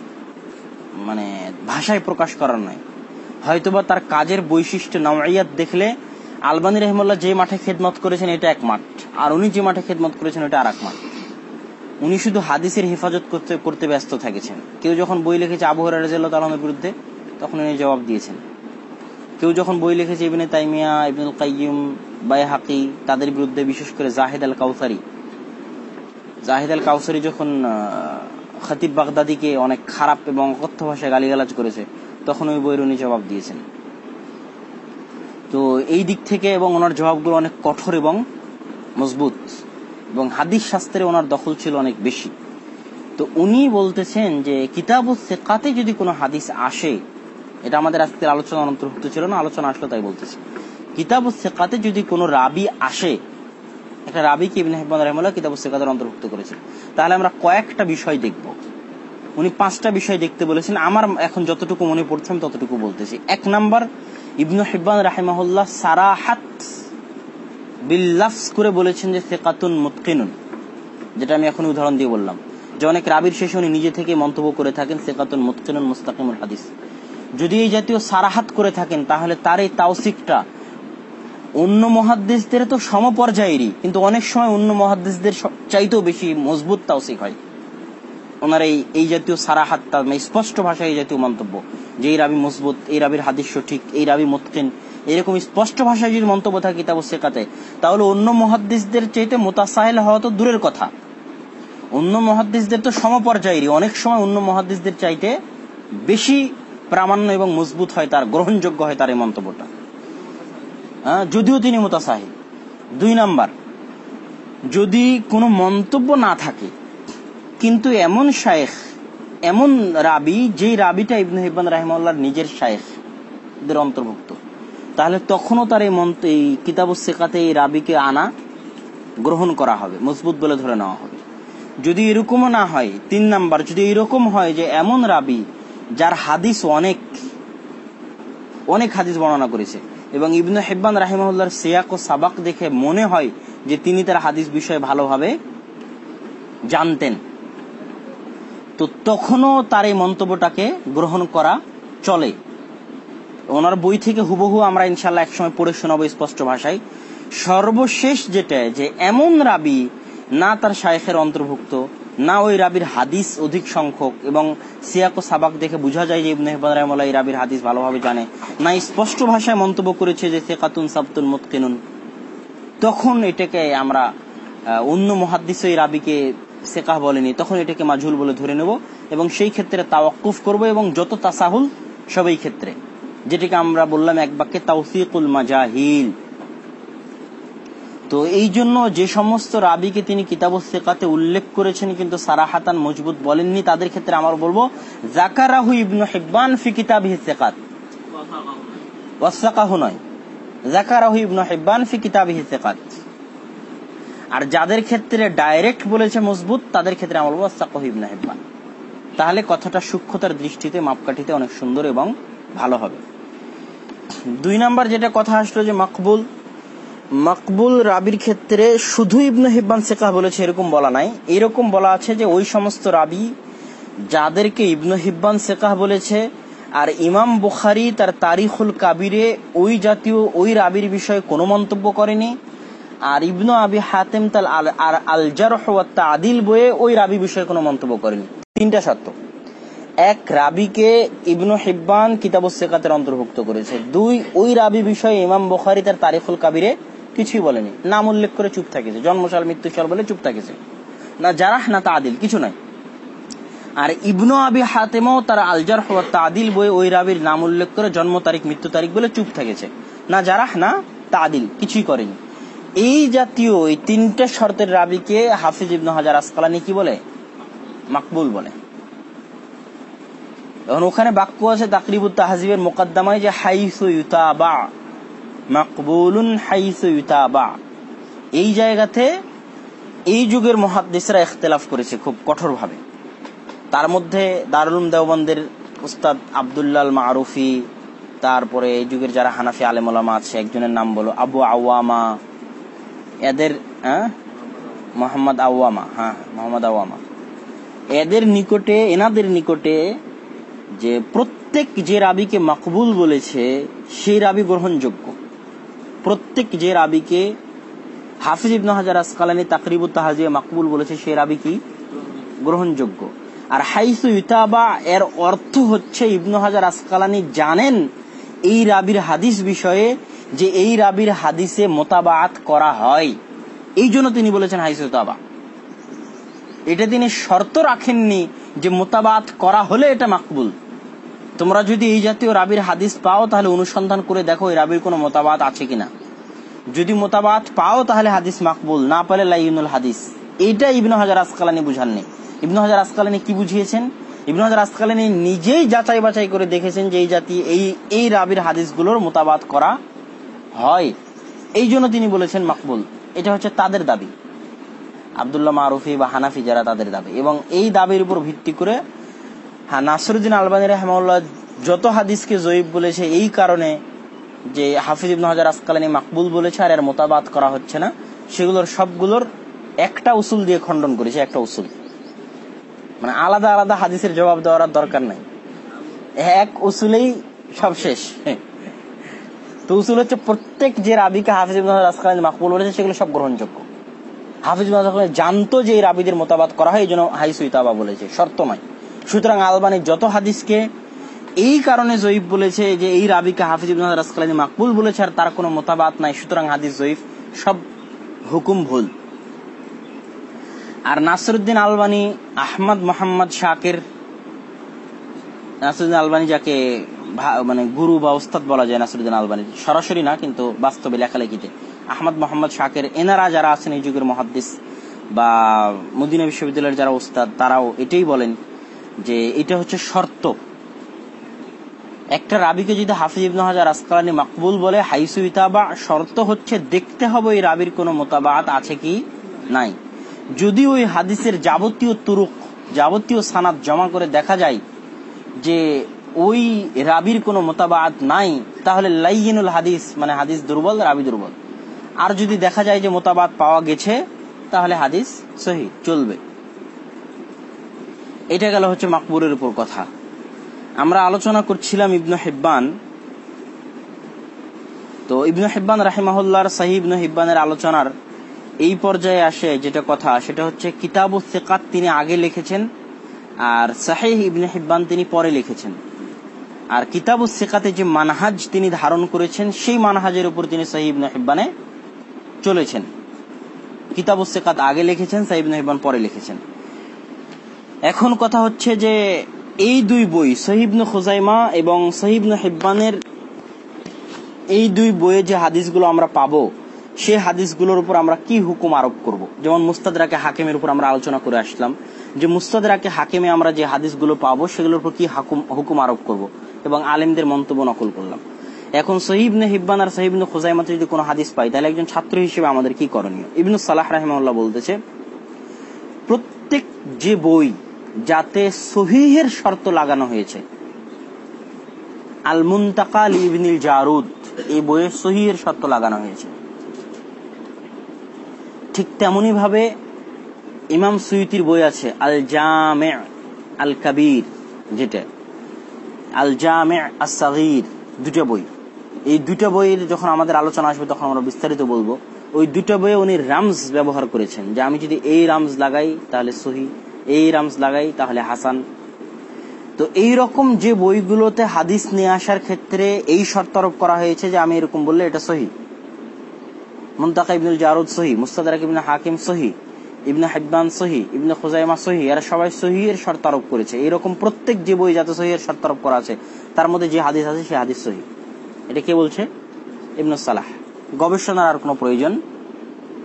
মানে ভাষায় প্রকাশ করার নয়। হয়তোবা তার কাজের বৈশিষ্ট্য, নওয়াইয়াত দেখলে আলবানি রহমুল্লাহ যে মাঠে খেদমত করেছেন এটা এক মাঠ, আর উনি যে মাঠে খেদমত করেছেন এটা আর এক মাঠ। উনি শুধু হাদিসের হেফাজত করতে করতে ব্যস্ত থাকেছেন। কেউ যখন বই লিখেছে আবু হরার তালামের বিরুদ্ধে, তখন উনি জবাব দিয়েছেন। কেউ যখন বই লিখেছে ইবনে তাইমিয়া, ইবনুল কাইয়ুম বাইহাকি তাদের বিরুদ্ধে বিশেষ করে জাহেদ আল কাউসারি জাহেদ আল কাউসারি যখন খতিব বাগদাদিকে অনেক খারাপ এবং অকথ্য ভাষায় গালিগালাজ করেছে, তখন ওই বইয়ের উনি জবাব দিয়েছেন। তো এই দিক থেকে এবং ওনার জবাবগুলো অনেক কঠোর এবং মজবুত এবং হাদিস শাস্ত্রে ওনার দখল ছিল অনেক বেশি। তো উনি বলতেছেন যে, কিতাব সেকাতে যদি কোনো হাদিস আসে, এটা আমাদের আজকের আলোচনা অন্তর্ভুক্ত ছিল না, আলোচনা আসলো তাই বলতেছি। কিতাব সেকাতে যদি কোনো রাবি আসে, একটা রাবিকে ইবনে হিব্বান রাহিমাল্লাহ কিতাব সেকাতের অন্তর্ভুক্ত করেছে তাহলে আমরা কয়েকটা বিষয় দেখব। উনি পাঁচটা বিষয় দেখতে বলেছেন। আমার এখন যতটুকু মনে পড়ছে, আমি ততটুকু বলতেছি। এক নাম্বার, ইবনু হিব্বান রাহিমাহুল্লাহ সারাহাত বিল্লাফস করে বলেছেন যে সেকাতুন মুতকিনুন, যেটা আমি এখন উদাহরণ দিয়ে বললাম। যে অনেক রাবির শেষে উনি নিজে থেকে মন্তব্য করে থাকেন, সেকাতুন মুতকিনুন মুস্তাকিমুল হাদিস। যদি এই জাতীয় সারাহাত করে থাকেন, তাহলে তার এই তাওসিকটা অন্য মহাদ্দেশদের তো সমপর্যায়েরই, কিন্তু অনেক সময় অন্য মহাদ্দেশদের চাইতেও বেশি মজবুত তাওসিক হয়। ওনার এই এই জাতীয় সারাহাত তা- মানে স্পষ্ট ভাষায় এই জাতীয় মন্তব্য, যে এই রাবি মজবুত, এই রাবির হাদিস সঠিক, এই রাবি মতকিন, এরকম স্পষ্ট ভাষায় যদি মন্তব্য থাকে কিতাব শেখাতে তাহলে অন্য মহাদ্দেশদের চাইতে মোতাসাহেল হওয়া তো দূরের কথা। অন্য মহাদ্দেশদের তো সমপর্যায়েরই, অনেক সময় অন্য মহাদ্দেশদের চাইতে বেশি প্রামাণ্য এবং মজবুত হয় তার, গ্রহণযোগ্য হয় তার এই মন্তব্যটা। যদিও তিনি মোতাসাহিদ দুই নাম্বার, যদি কোনো মন্তব্য না থাকে, কিন্তু এমন শায়েখ, এমন রাবি, যেই রাবিটা ইবনে হিব্বান রাহিমাল্লাহর নিজের শায়েখদের অন্তর্ভুক্ত, তাহলে তখনও তার এই মন্ত, এই কিতাব শেখাতে এই রাবিকে আনা গ্রহণ করা হবে, মজবুত বলে ধরে নেওয়া হবে। যদি এরকমও না হয়, তিন নাম্বার, যদি এরকম হয় যে এমন রাবি, যার হাদিস অনেক অনেক হাদিস বর্ণনা করেছে এবং ইবনু হেব্বান রাহিমাহুল্লাহর সিয়াক ও সাবাক দেখে মনে হয় যে তিনি তার হাদিস বিষয়ে ভালোভাবে জানতেন। তো তখনও তার এই মন্তব্যটাকে গ্রহণ করা চলে। ওনার বই থেকে হুবহু আমরা ইনশাল্লাহ একসময় পড়ে শোনাবো স্পষ্ট ভাষায়। সর্বশেষ যেটা, যে এমন রাবি না তার শায়েখের অন্তর্ভুক্ত না ওই রাবির হাদিস অধিক সংখ্যক এবং সিয়াক সাবাক দেখে বোঝা যায় যে ইবনে হিব্বান রাহিমাহুল্লাহ এই রাবির হাদিস ভালোভাবে জানে। না স্পষ্ট ভাষায় মন্তব্য করেছে যে সেকাতুন সাবতুন মুতকিনুন। তখন এটাকে আমরা অন্য মহাদ্দিস এই রাবিকে সেকাহ বলেনি। তখন এটাকে মাজহুল বলে ধরে নেব এবং সেই ক্ষেত্রে তাওয়াক্কুফ করব এবং যত তাসাহুল সবই ক্ষেত্রে। যেটাকে আমরা বললাম এক বাক্যে তাওসিকুল মাজাহিল। তো এই জন্য যে সমস্ত রাবিকে তিনি কিতাব সেকাতে উল্লেখ করেছেন, কিন্তু সারাহাতান মজবুত বলেননি। তাদের ক্ষেত্রে আমার বলব জাকারাহু ইবনু হিব্বান ফি কিতাবিহি সেকাত। কথা ওয়াসাকাহু নয়। জাকারাহু ইবনু হিব্বান ফি কিতাবিহি হিসেকাত আর যাদের ক্ষেত্রে ডাইরেক্ট বলেছে মজবুত, তাদের ক্ষেত্রে আমার বলব, ওয়াসাকাহু ইবনু হিব্বান। তাহলে কথাটা সূক্ষ্মতার দৃষ্টিতে মাপকাঠিতে অনেক সুন্দর এবং ভালো হবে। দুই নাম্বার যেটা কথা আসলো যে মকবুল মকবুল রাবির ক্ষেত্রে শুধু ইবনু হিব্বান সেকা বলেছে, এরকম বলা নাই। এরকম বলা আছে যে, ওই সমস্ত রাবি যাদেরকে ইবনু হিব্বান সেকাহ বলেছে, আর ইমাম বুখারি তার তারিখুল কাবিরে ওই জাতীয় ওই রাবির বিষয়ে কোনো মন্তব্য করেনি। আর ইবনু আবি হাতেম তাল আল- আর আলজার আদিল বইয়ে ওই রাবি বিষয়ে কোনো মন্তব্য করেনি। তিনটা শর্ত। এক, রাবিকে ইবনু হিব্বান কিতাব সেকাতের অন্তর্ভুক্ত করেছে। দুই, ওই রাবি বিষয়ে ইমাম বুখারি তার তারিখুল কাবিরে কিছুই বলেনি। নাম উল্লেখ করে চুপ থাকিছে। জন্মসাল, মৃত্যুসাল বলে চুপ থাকিছে। না জারাহ, না তাদিল, কিছু নাই। আর ইবনু আবি হাতেমও তার আলজার হওয়া তাদিল বই ওই রাবির নাম উল্লেখ করে জন্ম তারিখ, মৃত্যু তারিখ বলে চুপ থেকেছে। না জারাহ, না তাদিল, কিছুই করেনি। এই জাতীয় এই তিনটে শর্তের রাবিকে হাফিজ ইবনু হাজার আসকালানি কি বলে? মাকবুল বলে। এখন ওখানে বাক্য আছে তাকরিবুত তাহজিবের মোকদ্দমায় যে হাইসু ইউতাবা। মাকবুলুন ইউতাবা। এই জায়গাতে এই যুগের মহাদ্দেশরা ইখতলাফ করেছে খুব কঠোরভাবে। তার মধ্যে দারুল দেওবন্দের উস্তাদ আবদুল্লাল মারুফি, তারপরে এই যুগের যারা হানাফি আলেমুলামা আছে, একজনের নাম বলো আবু আওয়ামা। এদের হ্যাঁ মোহাম্মদ আওয়ামা হ্যাঁ মোহাম্মদ আওয়ামা। এদের নিকটে, এনাদের নিকটে যে প্রত্যেক যে রাবিকে মাকবুল বলেছে, সেই রাবি গ্রহণযোগ্য। প্রত্যেক যে রাবিকে হাফিজ ইবনু হাজার আসকালানি তাকরিবুত তাহাজিয়া মাকবুল বলেছে সে রাবি কি? গ্রহণযোগ্য। আর হাইসু ইতাবা, এর অর্থ হচ্ছে ইবনু হাজার আসকালানি জানেন এই রাবির হাদিস বিষয়ে যে এই রাবির হাদিসে মোতাবাত করা হয়। এই জন্য তিনি বলেছেন হাইসু ইতাবা। এটা তিনি শর্ত রাখেননি যে মোতাবাত করা হলে এটা মাকবুল। তোমরা যদি এই জাতীয় রাবির হাদিস পাও, তাহলে অনুসন্ধান করে দেখো এই রাবির কোনো মতাবাদ আছে কিনা। যদি মতাবাদ পাও, তাহলে হাদিস মাকবুল, না পালে লাইনুল হাদিস। এইটা ইবনু হাজার আসকালানি বুঝাননি। ইবনু হাজার আসকালানি কি বুঝিয়েছেন? ইবনু হাজার আসকালানি নিজেই যাচাই বাছাই করে দেখেছেন যে এই জাতি, এই এই রাবির হাদিসগুলোর মোতাবাত করা হয়। এই জন্য তিনি বলেছেন মাকবুল। এটা হচ্ছে তাদের দাবি। আবদুল্লাহ মারুফি বা হানাফি যারা তাদের দাবি। এবং এই দাবির উপর ভিত্তি করে হ্যাঁ নাসরুদ্দিন আলবানী রহমাউল্লাহ যত হাদিসকে জয়ীব বলেছে, এই কারণে যে হাফিজ ইবনু হাজার আসকালানি মাকবুল বলেছে আর এর মোতাবাত করা হচ্ছে না, সেগুলোর সবগুলোর একটা উসুল দিয়ে খণ্ডন করেছে, একটা উসুল। মানে আলাদা আলাদা হাদিসের জবাব দেওয়ার দরকার নাই। এক উসুলেই সব শেষ। তো উসুল হচ্ছে প্রত্যেক যে রাবিকে হাফিজ ইবনু হাজার আসকালানি মাকবুল বলেছে, সেগুলো সব গ্রহণযোগ্য। হাফিজ জানতো যে এই রাবিদের মোতাবাত করা হয়, এই জন্য হাইসু ইতাবা বলেছে, শর্ত নয় সুতরাং আলবানি যত হাদিসকে এই কারণে জয়ীফ বলেছে যে এই রাবিকে হাফিজ ইবনে হাজার মাকবুল বলেছে আর তার কোনো মতাবাত নাই, সুতরাং হাদিস জয়ীফ সব হুকুম ভুল। আর নাসরুদ্দিন আলবানি আহমদ মোহাম্মদ শাকের, নাসরুদ্দিন আলবানি যাকে মানে গুরু বা ওস্তাদ বলা যায় নাসরুদ্দিন আলবানি, সরাসরি না, কিন্তু বাস্তবে লেখালেখিতে। আহমদ মোহাম্মদ শাকের এনারা যারা আছেন এই যুগের মহাদ্দিস বা মদিনা বিশ্ববিদ্যালয়ের যারা ওস্তাদ, তারাও এটাই বলেন যে এটা হচ্ছে শর্ত। একটা রাবিকে যদি হাফিজ ইবনে হাজার আসকালানি মাকবুল বলে, হাইসু ইতাবা, শর্ত হচ্ছে দেখতে হবে এই রাবির কোনো মোতাবাত আছে কি নাই। যদি ওই হাদিসের যাবতীয় তুরুক, যাবতীয় সানাদ জমা করে দেখা যায় যে ওই রাবির কোনো মোতাবাত নাই, তাহলে লাইয়িনুল হাদিস মানে হাদিস দুর্বল, রাবি দুর্বল। আর যদি দেখা যায় যে মোতাবাত পাওয়া গেছে, তাহলে হাদিস সহি, চলবে। এটা গেল হচ্ছে মাকবুরের উপর কথা। আমরা আলোচনা করছিলাম ইবনু হিব্বান। তো ইবনু হিব্বান রাহিমাহুল্লাহর সাহি ইবনু হিব্বানের আলোচনার এই পর্যায়ে আসে যেটা কথা, সেটা হচ্ছে কিতাবু সেকাত তিনি আগে লিখেছেন আর সাহিহ ইবনে হিব্বান তিনি পরে লিখেছেন। আর কিতাবু সেকাতে যে মানহাজ তিনি ধারণ করেছেন, সেই মানহাজের উপর তিনি সাহি ইবনে হিব্বানে চলেছেন। কিতাবু সেকাত আগে লিখেছেন সাহি ইবনে হিব্বান পরে লিখেছেন। এখন কথা হচ্ছে যে এই দুই বই সহিবনু খুজাইমা এবং সহিবনু হিব্বানের এই দুই বইয়ে যে হাদিসগুলো আমরা পাবো, সেই হাদিসগুলোর উপর আমরা কি হুকুম আরোপ করব? যেমন মুস্তাদরাকে হাকিমের উপর আমরা আলোচনা করে আসলাম, যে মুস্তাদরাকে হাকিমে আমরা যে হাদিসগুলো পাবো, সেগুলোর উপর কি হাকুম, হুকুম আরোপ করব? এবং আলেমদের মন্তব্য নকল করলাম। এখন সহিবনে হিব্বান আর সহিবনে খুজাইমাতে যদি কোনো হাদিস পাই, তাহলে একজন ছাত্র হিসেবে আমাদের কি করণীয়? ইবনু সালাহ রাহিমাল্লাহ বলতেছে, প্রত্যেক যে বই যাতে সহিহের শর্ত লাগানো হয়েছে। আল মুন্তাকাল ইবনিল জারুদ, এই বইয়ে সহিহের শর্ত লাগানো হয়েছে। ঠিক তেমনি ভাবে ইমাম সুইতির বই আছে আল জামে আল কাবির যেটা। আল জামে আসাগির দুটা বই। এই দুটা বইয়ের যখন আমাদের আলোচনা আসবে, তখন আমরা বিস্তারিত বলব। ওই দুটা বইয়ে উনি রামস ব্যবহার করেছেন। যে আমি যদি এই রামস লাগাই, তাহলে সহি এই রামস লাগাই, তাহলে হাসান। তো এই রকম যে বইগুলোতে হাদিস নিয়ে আসার ক্ষেত্রে এই শর্ত আরোপ করা হয়েছে যে আমি এরকম বললে এটা সহি। হাকিম সবাই এর শর্ত আরোপ করেছে। এরকম প্রত্যেক যে বই যাতে করা আছে, তার মধ্যে যে হাদিস আছে হাদিস এটা কে বলছে? গবেষণার আর কোনো প্রয়োজন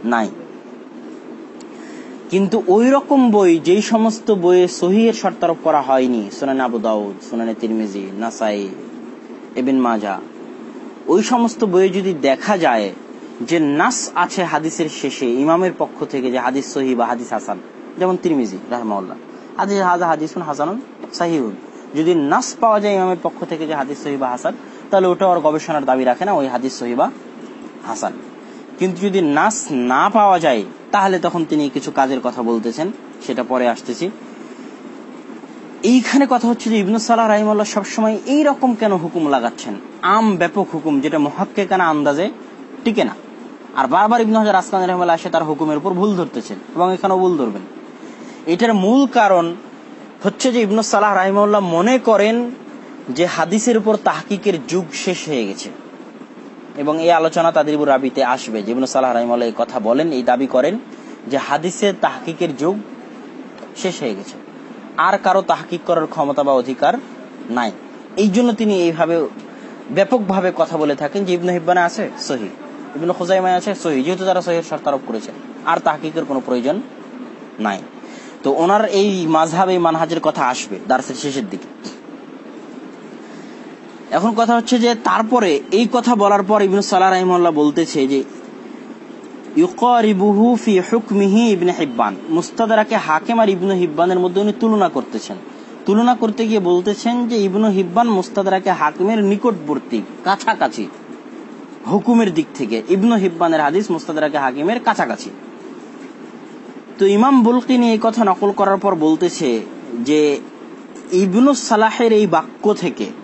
নাই। কিন্তু ওই রকম বই যেই সমস্ত বইয়ে সহিহের শর্ত আরোপ করা হয়নি, সুনান আবু দাউদ, সুনানে তিরমিজি, নাসাই এবিন মাজা, ওই সমস্ত বইয়ে যদি দেখা যায় যে নাস আছে হাদিসের শেষে, ইমামের পক্ষ থেকে যে হাদিস সহি বা হাদিস হাসান, যেমন তিরমিজি রাহমাউল্লাহ হাদিস হাজা হাদিসুন হাসানুন সাহিউন যদি নাস পাওয়া যায় ইমামের পক্ষ থেকে যে হাদিস সহি বা হাসান, তাহলে ওটা ওর গবেষণার দাবি রাখে না ওই হাদিস সহি বা হাসান। কিন্তু যদি নাস না পাওয়া যায়, তাহলে তখন তিনি কিছু কাজের কথা বলতেছেন, সেটা পরে আসতেছি। এইখানে কথা হচ্ছে যে ইবনু সালাহ রাহিমাল্লাহ সবসময় এই রকম কেন হুকুম লাগাচ্ছেন? আম ব্যাপক হুকুম, যেটা মহাক্কে কেনা আন্দাজে টিকে না। আর বারবার ইবনু হাজার আসমান রহমাল্লাহ এসে তার হুকুমের উপর ভুল ধরতেছেন এবং এখানেও ভুল ধরবেন। এটার মূল কারণ হচ্ছে যে ইবনু সালাহ রাহিমাল্লাহ মনে করেন যে হাদিসের উপর তাহকিকের যুগ শেষ হয়ে গেছে। এবং এই আলোচনা তাদের উপর রাবিতে আসবে। যে ইবনু সালাহ রাহিমাল্লাহ এই কথা বলেন, এই দাবি করেন যে হাদিসের তাহকিকের যুগ শেষ হয়ে গেছে। আর কারও তাহকিক করার ক্ষমতা বা অধিকার নাই। এই জন্য তিনি এইভাবে ব্যাপকভাবে কথা বলে থাকেন যে ইবনু হিব্বানে আছে সহি, ইবনু খুজাইমায় আছে সহি, যেহেতু তারা সহির শর্ত আরোপ করেছে। আর তাহকিকের কোনো প্রয়োজন নাই। তো ওনার এই মাঝহাব এই মানহাজের কথা আসবে দার্সের শেষের দিকে। এখন কথা হচ্ছে যে তারপরে এই কথা বলার পর ইবনু সালাহ রাহিমুল্লাহ বলতেছে যে হিব্বান। হাকিম আর হিব্বানের মধ্যে উনি তুলনা করতেছেন। তুলনা করতে গিয়ে বলতেছেন যে, ইবনু হিব্বান হাকিমের নিকটবর্তী, কাছাকাছি, হুকুমের দিক থেকে। ইবনু হিব্বানের হাদিস মুস্তাদারাকে হাকিমের কাছাকাছি। তো ইমাম বুলকিনি এই কথা নকল করার পর বলতেছে যে, ইবনু সালাহের এই বাক্য থেকে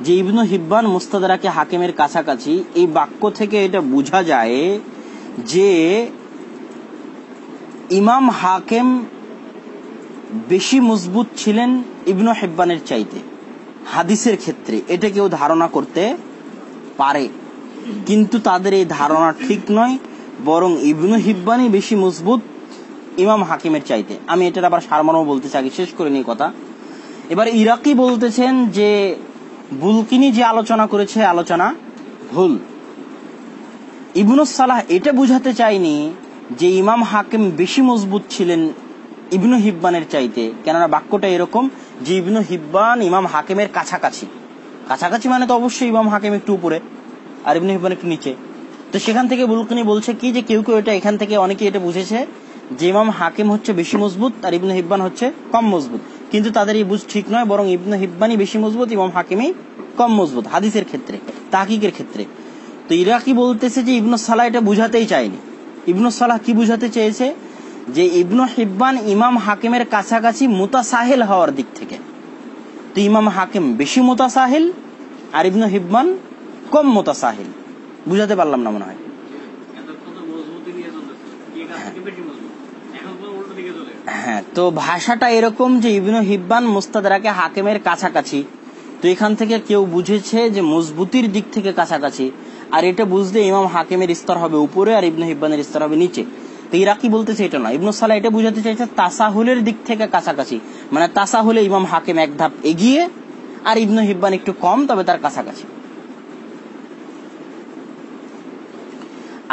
যে ইবনু হিব্বান মুস্তাদারাকে হাকিমের কাছাকাছি এই বাক্য থেকে এটা বোঝা যায় যে ইমাম হাকিম বেশি মজবুত ছিলেন ইবনু হিব্বানের চাইতে, হাদিসের ক্ষেত্রে। এটা কেউ ধারণা করতে পারে। কিন্তু তাদের এই ধারণা ঠিক নয়, বরং ইবনু হিব্বানই বেশি মজবুত ইমাম হাকিমের চাইতে। আমি এটার আবার সারমর্ম বলতে চাই শেষ করে নিই কথা। এবার ইরাকি বলতেছেন যে বুলকিনি যে আলোচনা করেছে আলোচনা ভুল। ইবনুস সালাহ এটা বুঝাতে চাইনি যে ইমাম হাকিম বেশি মজবুত ছিলেন ইবনু হিব্বানের চাইতে, কেননা বাক্যটা এরকম যে ইবনু হিব্বান ইমাম হাকিমের কাছাকাছি। কাছাকাছি মানে তো অবশ্যই ইমাম হাকিম একটু উপরে আর ইবনু হিব্বান একটু নিচে। তো সেখান থেকে বুলকিনি বলছে কি যে কেউ কেউ এটা এখান থেকে অনেকে এটা বুঝেছে যে ইমাম হাকিম হচ্ছে বেশি মজবুত আর ইবনু হিব্বান হচ্ছে কম মজবুত। কিন্তু তাদের এই বুঝ ঠিক নয়, বরং ইবনু হিব্বানই বেশি মজবুত, ইমাম হাকিমই কম মজবুত, হাদিসের ক্ষেত্রে তাকিকের ক্ষেত্রে। তো ইরাকি বলতেছে যে ইবনু সালাহ এটা বুঝাতেই চায়নি। ইবনু সালাহ কি বুঝাতে চেয়েছে? যে ইবনু হিব্বান ইমাম হাকিমের কাছাকাছি মুতাসাহিল হওয়ার দিক থেকে। তো ইমাম হাকিম বেশি মুতাসাহিল আর ইবনু হিব্বান কম মুতাসাহিল। বুঝাতে পারলাম না মনে হয় এতক্ষণ তো মজবুতি নিয়ে চলতেছে কি কাছ থেকে বেশি মজবুত এখন তো উল্টো দিকে চলে গেছে। হ্যাঁ তো ভাষাটা এরকম যে ইবনু হিব্বান মুস্তাদারাকে হাকিমের কাছাকাছি। তো এখান থেকে কেউ বুঝেছে যে মজবুতির দিক থেকে কাছাকাছি। আর এটা বুঝলে ইমাম হাকিমের স্তর হবে উপরে আর ইবনু হিব্বানের স্তর হবে নিচে। তো ইরাকি বলতেছে এটা না ইবনু সালাহ এটা বুঝাতে চাইছে তাসাহুলের দিক থেকে কাছাকাছি। মানে তাসাহুলে ইমাম হাকিম এক ধাপ এগিয়ে আর ইবনু হিব্বান একটু কম, তবে তার কাছাকাছি।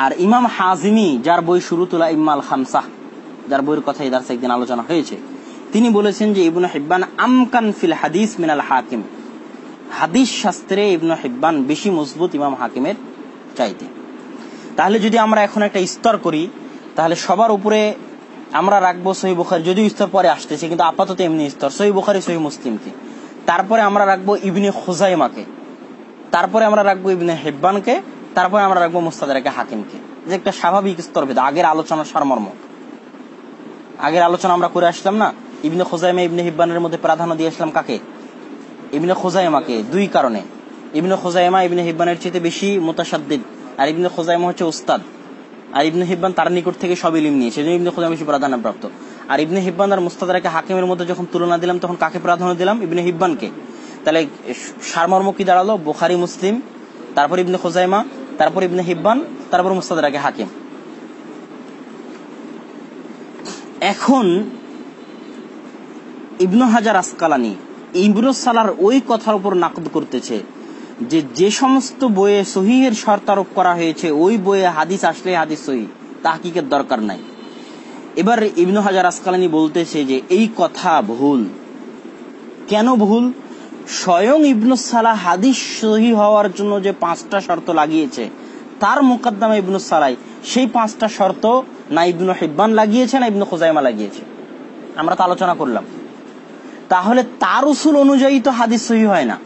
আর ইমাম হাজিমি, যার বই শুরু তোলা ইম্মাল খামসাহ যার বইয়ের কথা এই দার্সে একদিন আলোচনা হয়েছে। তিনি বলেছেন যে ইবনু হিব্বান আমকান ফিল হাদিস মিনাল হাকিম। হাদিস শাস্ত্রে ইবনু হিব্বান বেশি মজবুত ইমাম হাকিমের চাইতে। তাহলে যদি আমরা এখন একটা স্তর করি, তাহলে সবার উপরে আমরা রাখব সহি বুখারি। যদিও স্তর পরে আসতেছে, কিন্তু আপাতত এমনি স্তর। সহি বুখারি, সহি মুসলিমকে। তারপরে আমরা রাখব ইবনে খোজাইমাকে। তারপরে আমরা রাখব ইবনে হেব্বানকে। তারপরে আমরা রাখব মুস্তাদারাকে হাকিমকে। যে একটা স্বাভাবিক স্তর ভেদ, আগের আলোচনার সারমর্ম। আগের আলোচনা আমরা করে আসলাম না? ইবনে খোজাইমা, ইবনে হিব্বানের মধ্যে প্রাধান্য দিয়ে আসলাম কাকে? ইবনে খোজাইমাকে, দুই কারণে। ইবনে খোজাইমা, ইবনে হিব্বানের চেয়ে বেশি মোতাসাদ্দিদ, আর ইবনে খোজাইমা হচ্ছে উস্তাদ। আর ইবনে হিব্বান তার নিকট থেকে সব ইলিম নিয়ে, সেজন্য ইবনে খোজাইমা বেশি প্রাধান্য প্রাপ্ত আর ইবনে হিব্বান আর মুস্তাদারাকে হাকিমের মধ্যে যখন তুলনা দিলাম, তখন কাকে প্রাধান্য দিলাম? ইবনে হিব্বানকে। তাহলে সারমর্ম কি দাঁড়াল? বোখারি, মুসলিম, তারপর ইবনে খোজাইমা, তারপর ইবনে হিব্বান, তারপর মুস্তাদারাকে হাকিম। এখন ইবনু হাজার আসকালানি ইবনু সালার ওই কথার উপর নাকদ করতেছে যে যে সমস্ত বইয়ে সহিহের শর্ত আরোপ করা হয়েছে, ওই বইয়ে হাদিস আসলে হাদিস সহি, তাহকিকের দরকার নাই। এবার ইবনু হাজার আসকালানি বলতেছে যে, এই কথা ভুল। কেন ভুল? স্বয়ং ইবনু সালাহ হাদিস সহি হওয়ার জন্য যে পাঁচটা শর্ত লাগিয়েছে, তার মোকদ্দমা ইবনু সালাই, সেই পাঁচটা শর্ত না ইবনু হিব্বান লাগিয়েছে, না ইবনু খোজাইমা লাগিয়েছে। আমরা তো আলোচনা করলাম। তাহলে তার উসুল অনুযায়ী তো হাদিস সহি হয় না।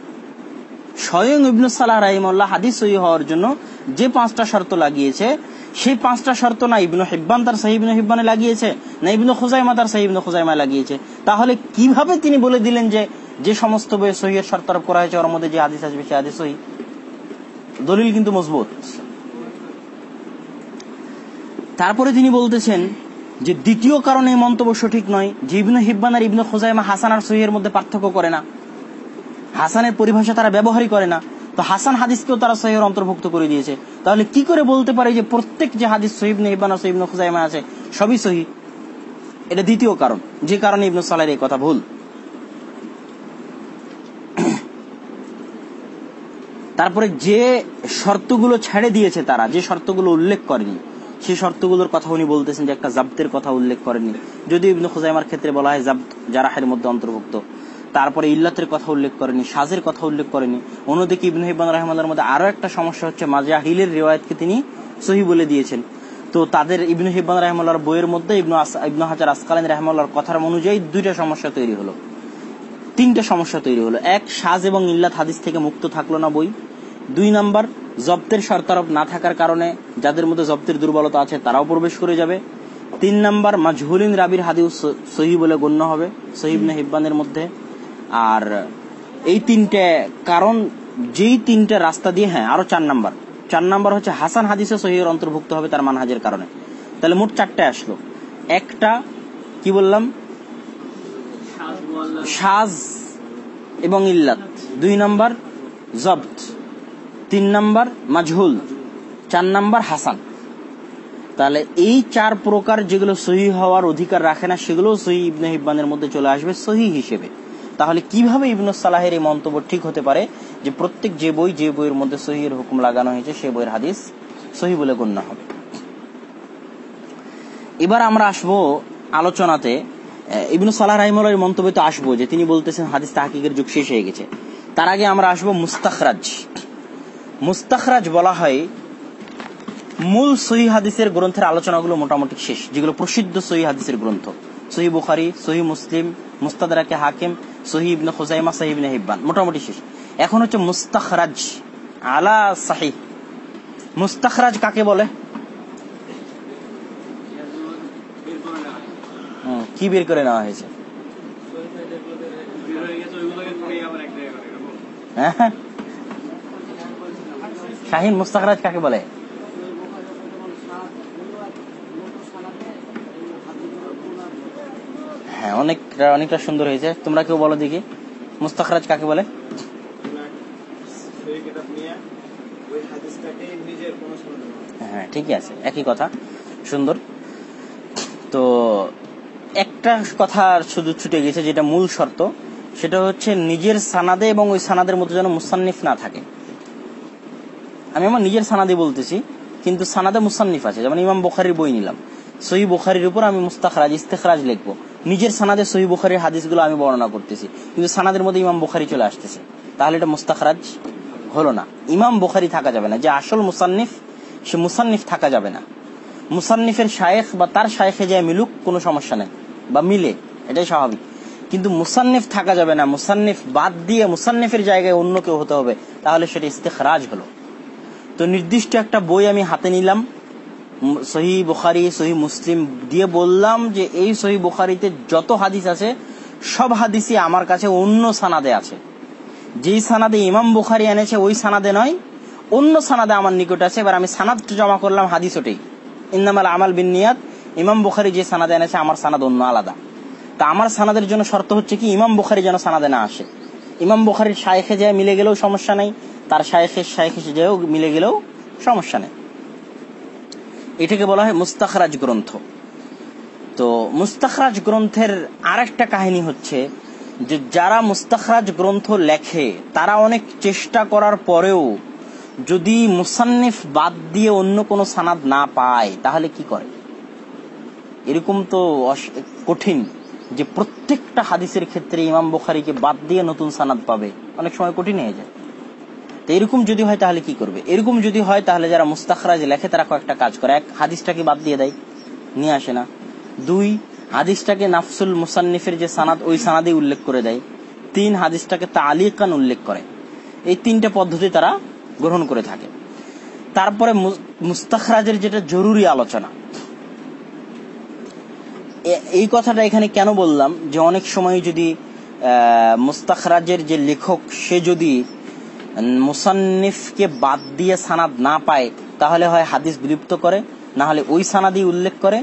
স্বয়ং ইবনু সালাহ রাহিমুল্লাহ হাদিস সহি হওয়ার জন্য যে পাঁচটা শর্ত লাগিয়েছে, সেই পাঁচটা শর্ত না ইবনু হিব্বান তার সাহি হিব্বানে লাগিয়েছে, না ইবনু খোজাইমা তার সাহি, ইবনু খুজাইমা লাগিয়েছে। তাহলে কীভাবে তিনি বলে দিলেন যে যে সমস্ত বইয়ে সহিয়ের শর্ত আরোপ করা হয়েছে, ওর মধ্যে যে হাদিস আসবে সে হাদিস সহি? দলিল কিন্তু মজবুত। তারপরে তিনি বলতেছেন যে দ্বিতীয় কারণে এই মন্তব্য সঠিক নয়, যে ইবনু হিব্বান আর ইবনু খোজাইমা হাসান আর সহিয়ের মধ্যে পার্থক্য করে না। হাসানের পরিভাষা তারা ব্যবহারই করে না। তো হাসান হাদিসকেও তারা সহির অন্তর্ভুক্ত করে দিয়েছে। তাহলে কি করে বলতে পারে যে প্রত্যেক যে হাদিস সহিব হিব্বান আর সহিবনু খুজাইমা আছে, সবই সহি? এটা দ্বিতীয় কারণ, যে কারণে ইবনু সালাইয়ের এই কথা ভুল। তারপরে যে শর্তগুলো ছেড়ে দিয়েছে তারা, যে শর্তগুলো উল্লেখ করেনি সেই শর্তগুলোর কথা উনি বলতেছেন যে একটা জাব্তের কথা উল্লেখ করেনি যদিও ইবনু খুজাইমার ক্ষেত্রে বলা হয় জাব্ত জারাহের মধ্যে অন্তর্ভুক্ত। তারপরে ইল্লাতের কথা উল্লেখ করেনি সাজের কথা উল্লেখ করেনি অন্যদিকে ইবনু হিব্বান রহমানের মধ্যে আরও একটা সমস্যা হচ্ছে মাজাহিলের রিওয়ায়তকে তিনি সহি বলে দিয়েছেন। তো তাদের ইবনু হিব্বান রহমাল্লাহর বইয়ের মধ্যে ইবনু ইবনু হাজার আসকালান রহমাল্লাহর কথার অনুযায়ী দুইটা সমস্যা তৈরি হলো। তিনটা সমস্যা তৈরি হলো। এক, সাজ এবং ইল্লাত হাদিস থেকে মুক্ত থাকল না বই। দুই নাম্বার জব্তের শর্তারোপ না থাকার কারণে যাদের মধ্যে জব্দের দুর্বলতা আছে তারাও প্রবেশ করে যাবে। তিন নাম্বার, মাজহুলিন রাবির হাদিউ সহি বলে গণ্য হবে সহিবনে হিব্বানের মধ্যে। আর এই তিনটে কারণ, যেই তিনটে রাস্তা দিয়ে হ্যাঁ আরও চার নাম্বার। চার নাম্বার হচ্ছে হাসান হাদিসে সহির অন্তর্ভুক্ত হবে তার মানহাজের কারণে। তাহলে মোট চারটে আসলো। একটা, কি বললাম? সাজ এবং ইল্লাত। দুই নাম্বার জব্ত তিন নাম্বার মাজহুল, চার নাম্বার হাসান। তাহলে এই চার প্রকার যেগুলো সহি হওয়ার অধিকার রাখে না, সেগুলো সহি ইবনে হিব্বানের মধ্যে চলে আসবে সহি হিসেবে। তাহলে কীভাবে ইবনু সালাহের এই মন্তব্য ঠিক হতে পারে? যে প্রত্যেক যে বই, যে বইয়ের মধ্যে সহির হুকুম লাগানো হয়েছে, সে বইয়ের হাদিস সহি বলে গণ্য হবে। এবার আমরা আসব আলোচনাতে ইবনু সালাহ রাহিমুল্লাহর মন্তব্যে তো আসব যে তিনি বলতেছেন হাদিস তাহকিকের যুগ শেষ হয়ে গেছে। তার আগে আমরা আসব মুস্তাখরাজ। মুস্তাখরাজ বলা হয়, মূল সহি হাদিসের গ্রন্থের আলোচনাগুলো মোটামুটি শেষ, যেগুলো প্রসিদ্ধ সহি হাদিসের গ্রন্থ। সহি বুখারি সহি মুসলিম, মুস্তাদারাকে হাকিম সহি ইবনে খুজাইমা সহি ইবনে হিব্বান, মোটামুটি শেষ। এখন হচ্ছে মুস্তাখরাজ আলা সাহি মুস্তাখরাজ কাকে বলে? হয়। কি বের করে নেওয়া হয়েছে? বের হয়ে গেছে ওইগুলোকে পড়ে আবার এক জায়গায় করে এরকম। হ্যাঁ শাহিন মুস্তাকরাজ কাকে বলে? হ্যাঁ অনেকটা অনেকটা সুন্দর হয়েছে। তোমরা কেউ বলো দেখি। মুস্তাখরাজ কাকে বলে। হ্যাঁ ঠিকই আছে। একই কথা। সুন্দর। তো একটা কথা শুধু ছুটে গেছে, যেটা মূল শর্ত, সেটা হচ্ছে নিজের সানাদে এবং ওই সানাদের মধ্যে যেন মুসান্নিফ না থাকে। আমি আমার নিজের সানাদে বলতেছি, কিন্তু সানাদে মুসান্নিফ আছে। যেমন ইমাম বুখারির বই নিলাম। সহি বুখারির উপর আমি মুস্তাখরাজ, ইস্তেখরাজ লিখব। নিজের সানাদে সহি বুখারির হাদিসগুলো আমি বর্ণনা করতেছি। কিন্তু সানাদের মধ্যে ইমাম বুখারি চলে আসতেছে। তাহলে এটা মুস্তাখরাজ হলো না। ইমাম বোখারি থাকা যাবে না। যে আসল মুসান্নিফ, সে মুসান্নিফ থাকা যাবে না। মুসান্নিফের শায়েখ বা তার শায়েখে যায় মিলুক, কোনো সমস্যা নেই। বা মিলে, এটাই স্বাভাবিক। কিন্তু মুসান্নিফ থাকা যাবে না। মুসান্নিফ বাদ দিয়ে মুসান্নিফের জায়গায় অন্য কেউ হতে হবে, তাহলে সেটা ইস্তেখরাজ হলো। তো নির্দিষ্ট একটা বই আমি হাতে নিলাম। সহি বুখারি, সহি মুসলিম দিয়ে বললাম যে এই সহি বুখারিতে যত হাদিস আছে, সব হাদিসই আমার কাছে অন্য সানাদে আছে। যেই সানাদে ইমাম বুখারি এনেছে, ওই সানাদে নয়, অন্য সানাদে আমার নিকট আছে। এবার আমি সানাদ জমা করলাম হাদিস ওটাই। ইন্নামাল আমাল বিন নিয়াত, ইমাম বুখারি যে সানাদে এনেছে, আমার সানাদ অন্য আলাদা। তা আমার সানাদের জন্য শর্ত হচ্ছে কি, ইমাম বুখারি যেন সানাদে না আসে। ইমাম বুখারির শায়েখে যায় মিলে গেলেও সমস্যা নেই। তার শায়েখের শায়েখে যেও মিলে গেলেও সমস্যা নেই। এটাকে বলা হয় মুস্তাখরাজ গ্রন্থ। তো মুস্তাখরাজ গ্রন্থের আরেকটা কাহিনী হচ্ছে যে যারা মুস্তাখরাজ গ্রন্থ লেখে, তারা অনেক চেষ্টা করার পরেও যদি মুসান্নিফ বাদ দিয়ে অন্য কোনো সানাদ না পায়, তাহলে কি করে? এরকম তো কঠিন যে প্রত্যেকটা হাদিসের ক্ষেত্রে ইমাম বুখারিকে বাদ দিয়ে নতুন সানাদ পাবে। অনেক সময় কঠিন হয়ে যায়। তো এরকম যদি হয় তাহলে কি করবে? এরকম যদি হয় তাহলে যারা মুস্তাখরাজ লেখে তারা কয়েকটা কাজ করে। এক, হাদিসটাকে বাদ দিয়ে দেয়। নিয়ে আসে না। দুই, হাদিসটাকে নাফসুল মুসান্নিফের যে সানাদ, ওই সানাদে উল্লেখ করে দেয়। তিন, হাদিসটাকে তালিকান উল্লেখ করে। এই তিনটা পদ্ধতি তারা গ্রহণ করে থাকে। তারপরে মুস্তাখরাজের যেটা জরুরি আলোচনা। এই কথাটা এখানে কেন বললাম? যে অনেক সময় যদি মুস্তাখরাজের যে লেখক, সে যদি মুসান্নিফকে বাদ দিয়ে সানাদ না পায়, তাহলে হয় হাদিস বিলুপ্ত করে, না হলে ওই সানাদি উল্লেখ করে,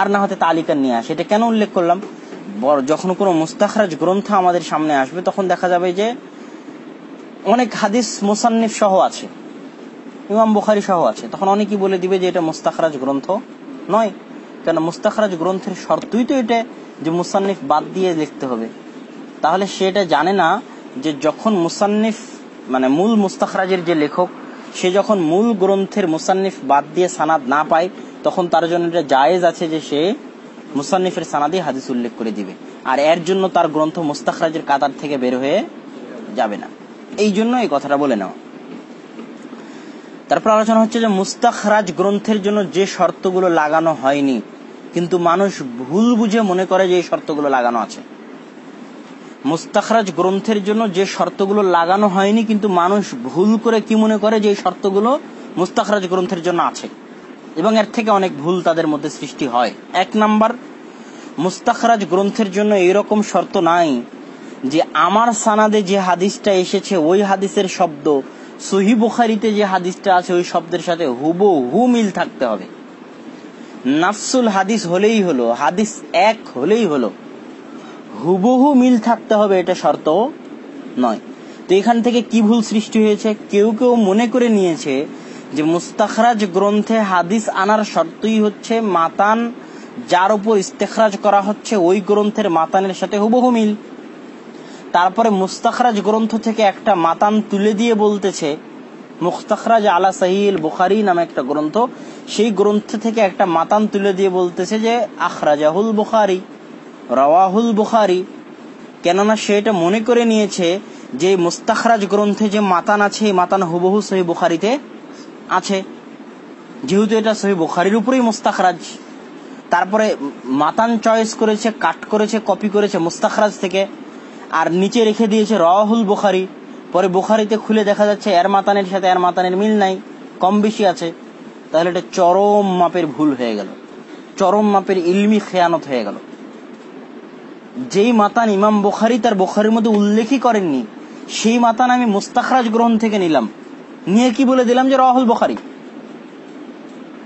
আর না হতে তালিকা নিয়ে আসে। এটা কেন উল্লেখ করলাম? যখন কোনো মুস্তাখরাজ গ্রন্থ আমাদের সামনে আসবে, তখন দেখা যাবে যে অনেক হাদিস মুসান্নিফ সহ আছে, ইমাম বুখারি সহ আছে। তখন অনেকেই বলে দিবে যে এটা মুস্তাখরাজ গ্রন্থ নয়, কেন মুস্তাখরাজ গ্রন্থের শর্তই তো এটা যে মুসান্নিফ বাদ দিয়ে লিখতে হবে। তাহলে সেটা জানে না যে যখন মুসান্নিফ মানে মূল মুস্তাখরাজের যে লেখক, সে যখন মূল গ্রন্থের মুসান্নিফ বাদ দিয়ে সানাদ না পায়, তখন তার জন্য এটা জায়েজ আছে যে সে মুসান্নিফের সানাদি হাদিস উল্লেখ করে দিবে। আর এর জন্য তার গ্রন্থ মুস্তাখরাজের কাতার থেকে বের হয়ে যাবে না। এই জন্য এই কথাটা বলে নেওয়া তারপর আলোচনা হচ্ছে যে মুস্তাখরাজ গ্রন্থের জন্য যে শর্তগুলো লাগানো হয়নি, কিন্তু মানুষ ভুল বুঝে মনে করে যে এই শর্তগুলো লাগানো আছে। মুস্তাখরাজ গ্রন্থের জন্য যে শর্তগুলো লাগানো হয়নি, কিন্তু মানুষ ভুল করে কি মনে করে যে শর্তগুলো মুস্তাখরাজ গ্রন্থের জন্য আছে? এবং এর থেকে অনেক ভুল তাদের মধ্যে সৃষ্টি হয়। এক নাম্বার, মুস্তাখরাজ গ্রন্থের জন্য এরকম শর্ত নাই যে আমার সানাদে যে হাদিসটা এসেছে, ওই হাদিসের শব্দ সহি বুখারিতে যে হাদিসটা আছে, ওই শব্দের সাথে হুবো হু মিল থাকতে হবে। নাফসুল হাদিস হলেই হলো, হাদিস এক হলেই হলো। হুবহু মিল থাকতে হবে, এটা শর্ত নয়। তো এখান থেকে কি ভুল সৃষ্টি হয়েছে? কেউ কেউ মনে করে নিয়েছে যে মুস্তাখরাজ গ্রন্থে হাদিস আনার শর্তই হচ্ছে মাতান, যার উপর ইস্তেখরাজ করা হচ্ছে, ওই গ্রন্থের মাতানের সাথে হুবহু মিল। তারপরে মুস্তাখরাজ গ্রন্থ থেকে একটা মাতান তুলে দিয়ে বলতেছে, মুস্তাখরাজ আলা সাহিল বুখারি নামে একটা গ্রন্থ, সেই গ্রন্থ থেকে একটা মাতান তুলে দিয়ে বলতেছে যে আখরাজাহুল বুখারি। রওয়াহুল বুখারি, কেননা সে এটা মনে করে নিয়েছে যে মুস্তাখরাজ গ্রন্থে যে মাতান আছে, এই মাতান হুবহু সহি বুখারিতে আছে। যেহেতু এটা সহি বুখারির উপরেই মুস্তাখরাজ, তারপরে মাতান চয়েস করেছে, কাট করেছে, কপি করেছে মুস্তাখরাজ থেকে, আর নিচে রেখে দিয়েছে রওয়াহুল বুখারি। পরে বুখারিতে খুলে দেখা যাচ্ছে এর মাতানের সাথে এর মাতানের মিল নাই, কম বেশি আছে। তাহলে এটা চরম মাপের ভুল হয়ে গেল। চরম মাপের ইলমি খেয়ানত হয়ে গেল। যেই মাতান ইমাম বুখারি তার বুখারির মধ্যে উল্লেখই করেননি, সেই মাতান আমি মুস্তাখরাজ গ্রহণ থেকে নিলাম। নিয়ে কি বলে দিলাম যে রাহুল বুখারি?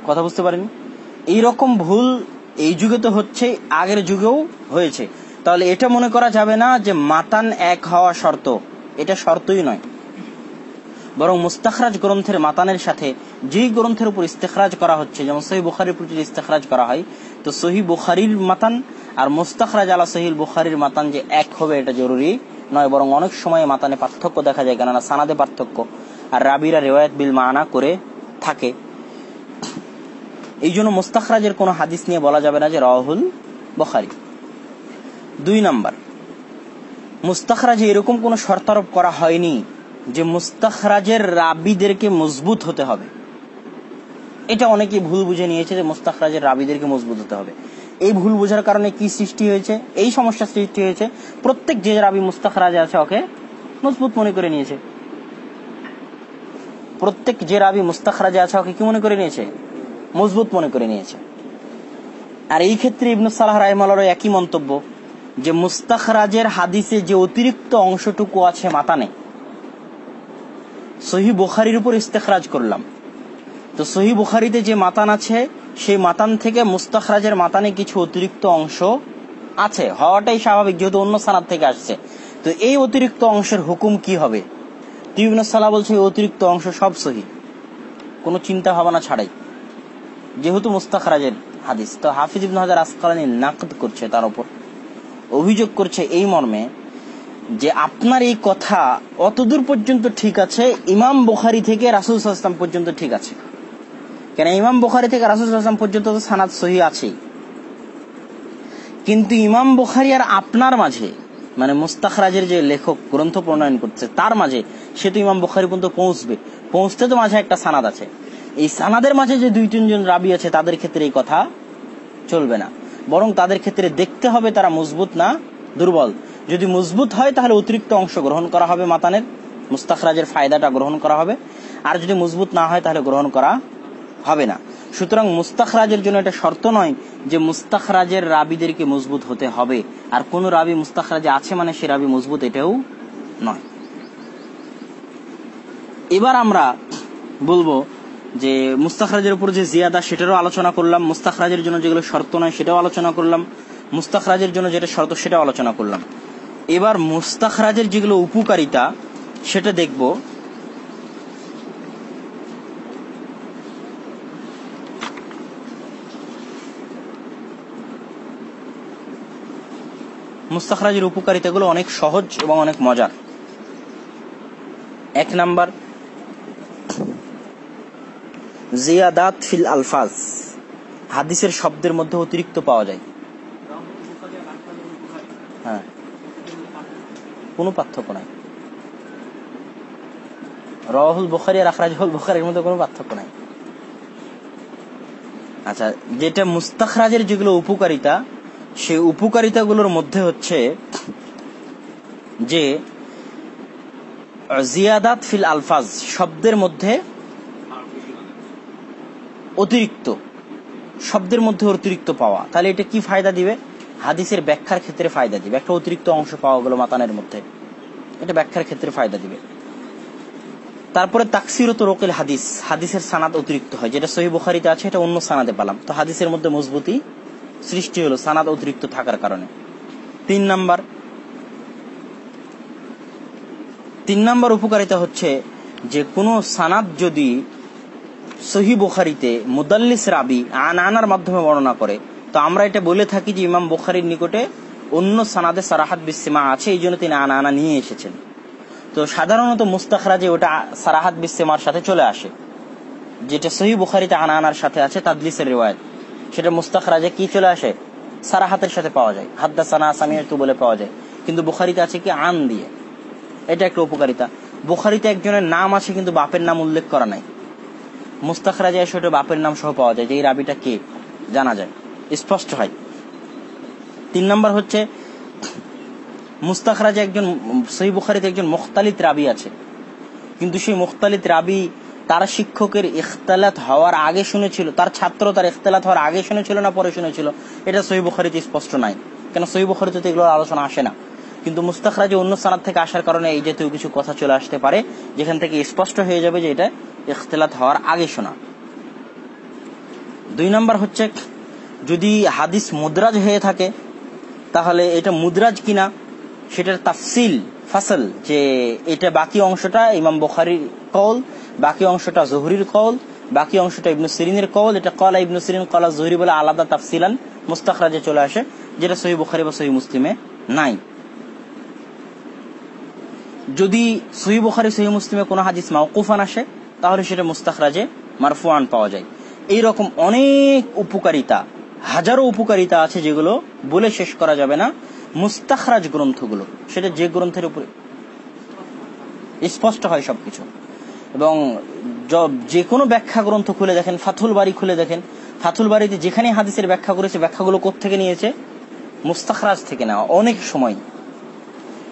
কথা বুঝতে পারেনি এইরকম ভুল এই যুগে তো হচ্ছে, আগের যুগেও হয়েছে। তাহলে এটা মনে করা যাবে না যে মাতান এক হওয়া শর্ত। এটা শর্তই নয়। বরং মুস্তাখরাজ গ্রন্থের মাতানের সাথে যেই গ্রন্থের উপর ইস্তেখরাজ করা হচ্ছে, যেমন সহি বুখারির প্রতি ইস্তেখরাজ করা হয় তো সহি বুখারির মাতান আর মুস্তাখরাজ আলা সহিল বুখারির মাতান যে এক হবে এটা জরুরি, নয় বরং অনেক সময় মাতানে পার্থক্য দেখা যায়, কেননা সানাদে পার্থক্য। আর রাবিরা রেওয়ায়ত বিল মানা করে থাকে। এই জন্য মুস্তাখরাজের কোনো হাদিস নিয়ে বলা যাবে না যে রাহুল বখারি। দুই নাম্বার, মুস্তাখরাজে এরকম কোনো শর্তারোপ করা হয়নি যে মুস্তাখরাজের রাবিদেরকে মজবুত হতে হবে। এটা অনেকে ভুল বুঝে নিয়েছে যে মুস্তাখরাজের রাবিদেরকে মজবুত হতে হবে। এই ভুল বোঝার কারণে কি সৃষ্টি হয়েছে? এই সমস্যা সৃষ্টি হয়েছে। প্রত্যেক যে রাবি মুস্তাখরাজে আছে, ওকে মজবুত মনে করে নিয়েছে। প্রত্যেক যে রাবি মুস্তাখরাজে আছে, ওকে কি মনে করে নিয়েছে? মজবুত মনে করে নিয়েছে। আর এই ক্ষেত্রে ইবনু সালাহ রাহিমালের একই মন্তব্য যে মুস্তাখরাজের হাদিসে যে অতিরিক্ত অংশটুকু আছে মাতানে সহি বুখারির উপর ইস্তেখরাজ করলাম। তো সহি বুখারিতে যে মাতান আছে, সেই মাতান থেকে মুস্তাখরাজের মাতানে কিছু অতিরিক্ত অংশ আছে। হওয়াটাই স্বাভাবিক, যেহেতু অন্য সানাদ থেকে আসছে। তো এই অতিরিক্ত অংশের হুকুম কি হবে? তিবিন সালা বলছে এই অতিরিক্ত অংশ সব সহি। কোনো চিন্তা ভাবনা ছাড়াই। যেহেতু মুস্তাখরাজের হাদিস। তো হাফিজ ইবন হাজার আসকালানি নাকদ করছে তার উপর। অভিযোগ করছে এই মর্মে যে আপনার এই কথা অতদূর পর্যন্ত ঠিক আছে, ইমাম বুখারি থেকে রাসুল ইসলাম পর্যন্ত ঠিক আছে। কেন ইমাম বুখারি থেকে রাসুল ইসলাম পর্যন্ত তো সানাদ সহি আছেই। কিন্তু ইমাম বুখারি আর আপনার মাঝে মানে মুস্তাখরাজের যে লেখক গ্রন্থ প্রণয়ন করছে, তার মাঝে সে তো ইমাম বুখারি পর্যন্ত পৌঁছবে। পৌঁছতে তো মাঝে একটা সানাদ আছে। এই সানাদের মাঝে যে দুই, তিনজন রাবি আছে, তাদের ক্ষেত্রে এই কথা চলবে না। বরং তাদের ক্ষেত্রে দেখতে হবে তারা মজবুত না দুর্বল। যদি মজবুত হয়, তাহলে অতিরিক্ত অংশ গ্রহণ করা হবে মাতানের। মুস্তাখরাজের ফায়দাটা গ্রহণ করা হবে। আর যদি মজবুত না হয়, তাহলে গ্রহণ করা হবে না। সুতরাং মুস্তাখরাজের জন্য এটা শর্ত নয় যে মুস্তাখরাজের রাবিদেরকে মজবুত হতে হবে। আর কোন রাবি মুস্তাখরাজে আছে মানে সে রাবি মজবুত এটাও নয়। এবার আমরা বলব যে মুস্তাখরাজের উপর যে জিয়াদা, সেটারও আলোচনা করলাম। মুস্তাখরাজের জন্য যেগুলো শর্ত নয়, সেটাও আলোচনা করলাম। মুস্তাখরাজের জন্য যেটা শর্ত, সেটাও আলোচনা করলাম। এবার মুস্তাখরাজের যেগুলো উপকারিতা, সেটা দেখব মুস্তাখরাজের উপকারিতাগুলো অনেক সহজ এবং অনেক মজার। এক নাম্বার, জিয়াদাত ফিল আলফাজ। হাদিসের শব্দের মধ্যে অতিরিক্ত পাওয়া যায়। হ্যাঁ। কোনো পার্থক্য নাই। রহুল বুখারি আর আখরাজুল বুখারির মধ্যে কোনো পার্থক্য নাই। আচ্ছা যেটা মুস্তাখরাজের যেগুলো উপকারিতা সেই উপকারিতাগুলোর মধ্যে হচ্ছে যে জিয়াদাত ফিল আলফাজ শব্দের মধ্যে অতিরিক্ত, শব্দের মধ্যে অতিরিক্ত পাওয়া। তাহলে এটা কি ফায়দা দিবে? হাদিসের ব্যাখ্যার ক্ষেত্রে ফায়দা দিবে। একটা অতিরিক্ত অংশ পাওয়া গেল মাতানের মধ্যে। এটা ব্যাখ্যার ক্ষেত্রে ফায়দা দিবে। তারপরে তাকসিরত রোকেল হাদিস। হাদিসের সানাদ অতিরিক্ত হয়। যেটা সহি বুখারিতে আছে, এটা অন্য সানাদে পেলাম। তো হাদিসের মধ্যে মজবুতি সৃষ্টি হলো, সানাদ অতিরিক্ত থাকার কারণে। তিন নাম্বার তিন নাম্বার উপকারিতা হচ্ছে যে কোনো সানাদ যদি সহি বুখারিতে মুদাল্লিস রাবি আন আনার মাধ্যমে বর্ণনা করে, তো আমরা এটা বলে থাকি যে ইমাম বুখারির নিকটে অন্য সানাদে সারাহাত বিসিমা আছে, এই জন্য তিনি আনা আনা নিয়ে এসেছেন। তো সাধারণত মুস্তাখরাজে ওটা সারাহাত বিসিমার সাথে চলে আসে। যেটা সহি বুখারিতে আনা আনার সাথে আছে, তাদলিসের রেওয়ায়ত। সেটা মুস্তাখরাজে কি চলে আসে? সারা হাতের সাথে পাওয়া যায়। হাদ্দা সানা আসামিয়ার তু বলে পাওয়া যায়। কিন্তু বুখারিতে আছে কি? আন দিয়ে। এটা একটা উপকারিতা। বুখারিতে একজনের নাম আছে কিন্তু বাপের নাম উল্লেখ করা নাই। মুস্তাখরাজে এসে ওটা বাপের নাম সহ পাওয়া যায়। যে এই রাবিটা কে? জানা যায়। স্পষ্ট হয়। তিন নম্বর হচ্ছে মুস্তাখরাজে একজন, সহি বুখারিতে একজন মুখতালিত রাবি আছে। কিন্তু সেই মুখতালিত রাবি তার শিক্ষকের ইখতালাত হওয়ার আগে শুনেছিল, তার ছাত্র তার ইখতালাত হওয়ার আগে শুনেছিল না পরে শুনেছিল? এটা সহি বুখারিতে স্পষ্ট নাই। কেন সহি বুখারিতে তো এগুলোর আলোচনা আসে না। কিন্তু মুস্তাখরাজে অন্য সানাদ থেকে আসার কারণে এই জাতীয় কিছু কথা চলে আসতে পারে, যেখান থেকে স্পষ্ট হয়ে যাবে যে এটা ইখতলাত হওয়ার আগে শোনা। দুই নাম্বার হচ্ছে, যদি হাদিস মুদ্রাজ হয়ে থাকে, তাহলে এটা মুদ্রাজ কিনা, সেটার তাফসিল, ফাসল, যে এটা বাকি অংশটা ইমাম বখারির কল বাকি অংশটা জহুরির কল বাকি অংশটা ইবনু সিরিনের কল এটা কলা ইবনু সিরিন, কলা জহুরি বলে আলাদা তাফসিলান মুস্তাখরাজে চলে আসে, যেটা সহি বুখারি বা সহি মুসলিমে নাই। যদি সহি বুখারি সহি মুসলিমে কোনো হাদিস মাওকুফান আসে, তাহলে সেটা মুস্তাখরাজে মারফুয়ান পাওয়া যায়। এই রকম অনেক উপকারিতা, হাজারো উপকারিতা আছে যেগুলো বলে শেষ করা যাবে না মুস্তাখরাজ গ্রন্থগুলো। সেটা যে গ্রন্থের উপরে স্পষ্ট হয় সবকিছু। এবং যে কোনো ব্যাখ্যা গ্রন্থ খুলে দেখেন ফাথুল বাড়ি খুলে দেখেন ফাথুল বাড়িতে যেখানে হাদিসের ব্যাখ্যা করেছে, ব্যাখ্যাগুলো থেকে নিয়েছে? মুস্তাখরাজ থেকে নেওয়া, অনেক সময়।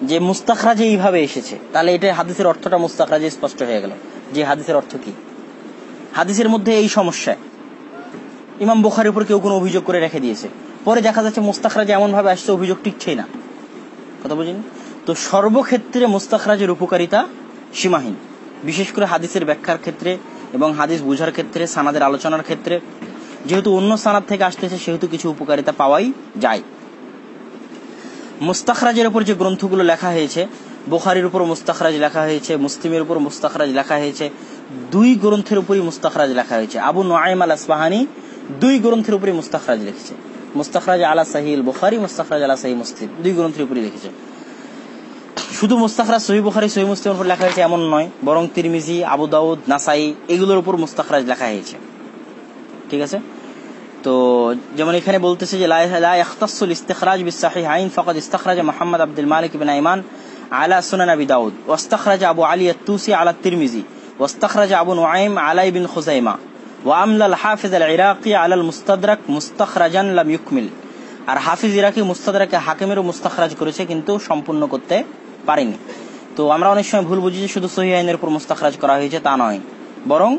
যে মুস্তাখরাজে এইভাবে এসেছে, তাহলে এটা হাদিসের অর্থটা মুস্তাখরাজে স্পষ্ট হয়ে গেল। যে হাদিসের অর্থ কি? হাদিসের মধ্যে এই সমস্যা। ইমাম বুখারির উপর কেউ কোনো অভিযোগ করে রেখে দিয়েছে। পরে দেখা যাচ্ছে মুস্তাখরাজে এমন ভাবে আসছে, অভিযোগ টিকছেই না। কথা বুঝিনি তো সর্বক্ষেত্রে মুস্তাখরাজের উপকারিতা সীমাহীন। বিশেষ করে হাদিসের ব্যাখ্যার ক্ষেত্রে এবং হাদিস বুঝার ক্ষেত্রে, সানাদের আলোচনার ক্ষেত্রে, যেহেতু অন্য সানাদ থেকে আসতেছে, সেহেতু কিছু উপকারিতা পাওয়াই যায়। মুস্তাখরাজের উপর যে গ্রন্থগুলো লেখা হয়েছে, বোখারির উপর মুস্তাখরাজ লেখা হয়েছে, মুসলিমের উপর মুস্তাখরাজ লেখা হয়েছে, দুই গ্রন্থের উপরই মুস্তাখরাজ লেখা হয়েছে। আবু নোয়াইম আল আসবাহানি দুই গ্রন্থের উপরই মুস্তাখরাজ লিখেছে। মুস্তাখরাজ আলা সাহিল বুখারি মুস্তাখরাজ আলা সাহি মুসলিম, দুই গ্রন্থের উপরই লিখেছে। শুধু মুস্তাখরাজ সহি বুখারি সহি মুসলিমের উপর লেখা হয়েছে এমন নয় বরং তিরমিজি আবু দাউদ নাসাই এগুলোর উপর মুস্তাখরাজ লেখা হয়েছে ঠিক আছে তো যেমন এখানে বলতেছে যে লা ইখতাসুল ইস্তিখরাজ বিসাহিহাইন ফাকাদ ইস্তাখরাজ মুহাম্মদ আব্দুল মালিক ইবনে আইমান على سنن أبي داود واستخرج أبو علي التوسي على الترمذي واستخرج أبو نعيم على ابن خزيمة وأملى الحافظ العراقي على المستدرك مستخرجا لم يكمل আর হাফিজ ইরাকি মুস্তাদরাকে হাকিমেরও মুস্তাখরাজ করেছে কিন্তু সম্পূর্ণ করতে পারেনি। তো আমরা অনেক সময় ভুল বুঝি যে শুধু সহি আইনের উপর মুস্তাখরাজ করা হয়েছে, তা নয়। বরং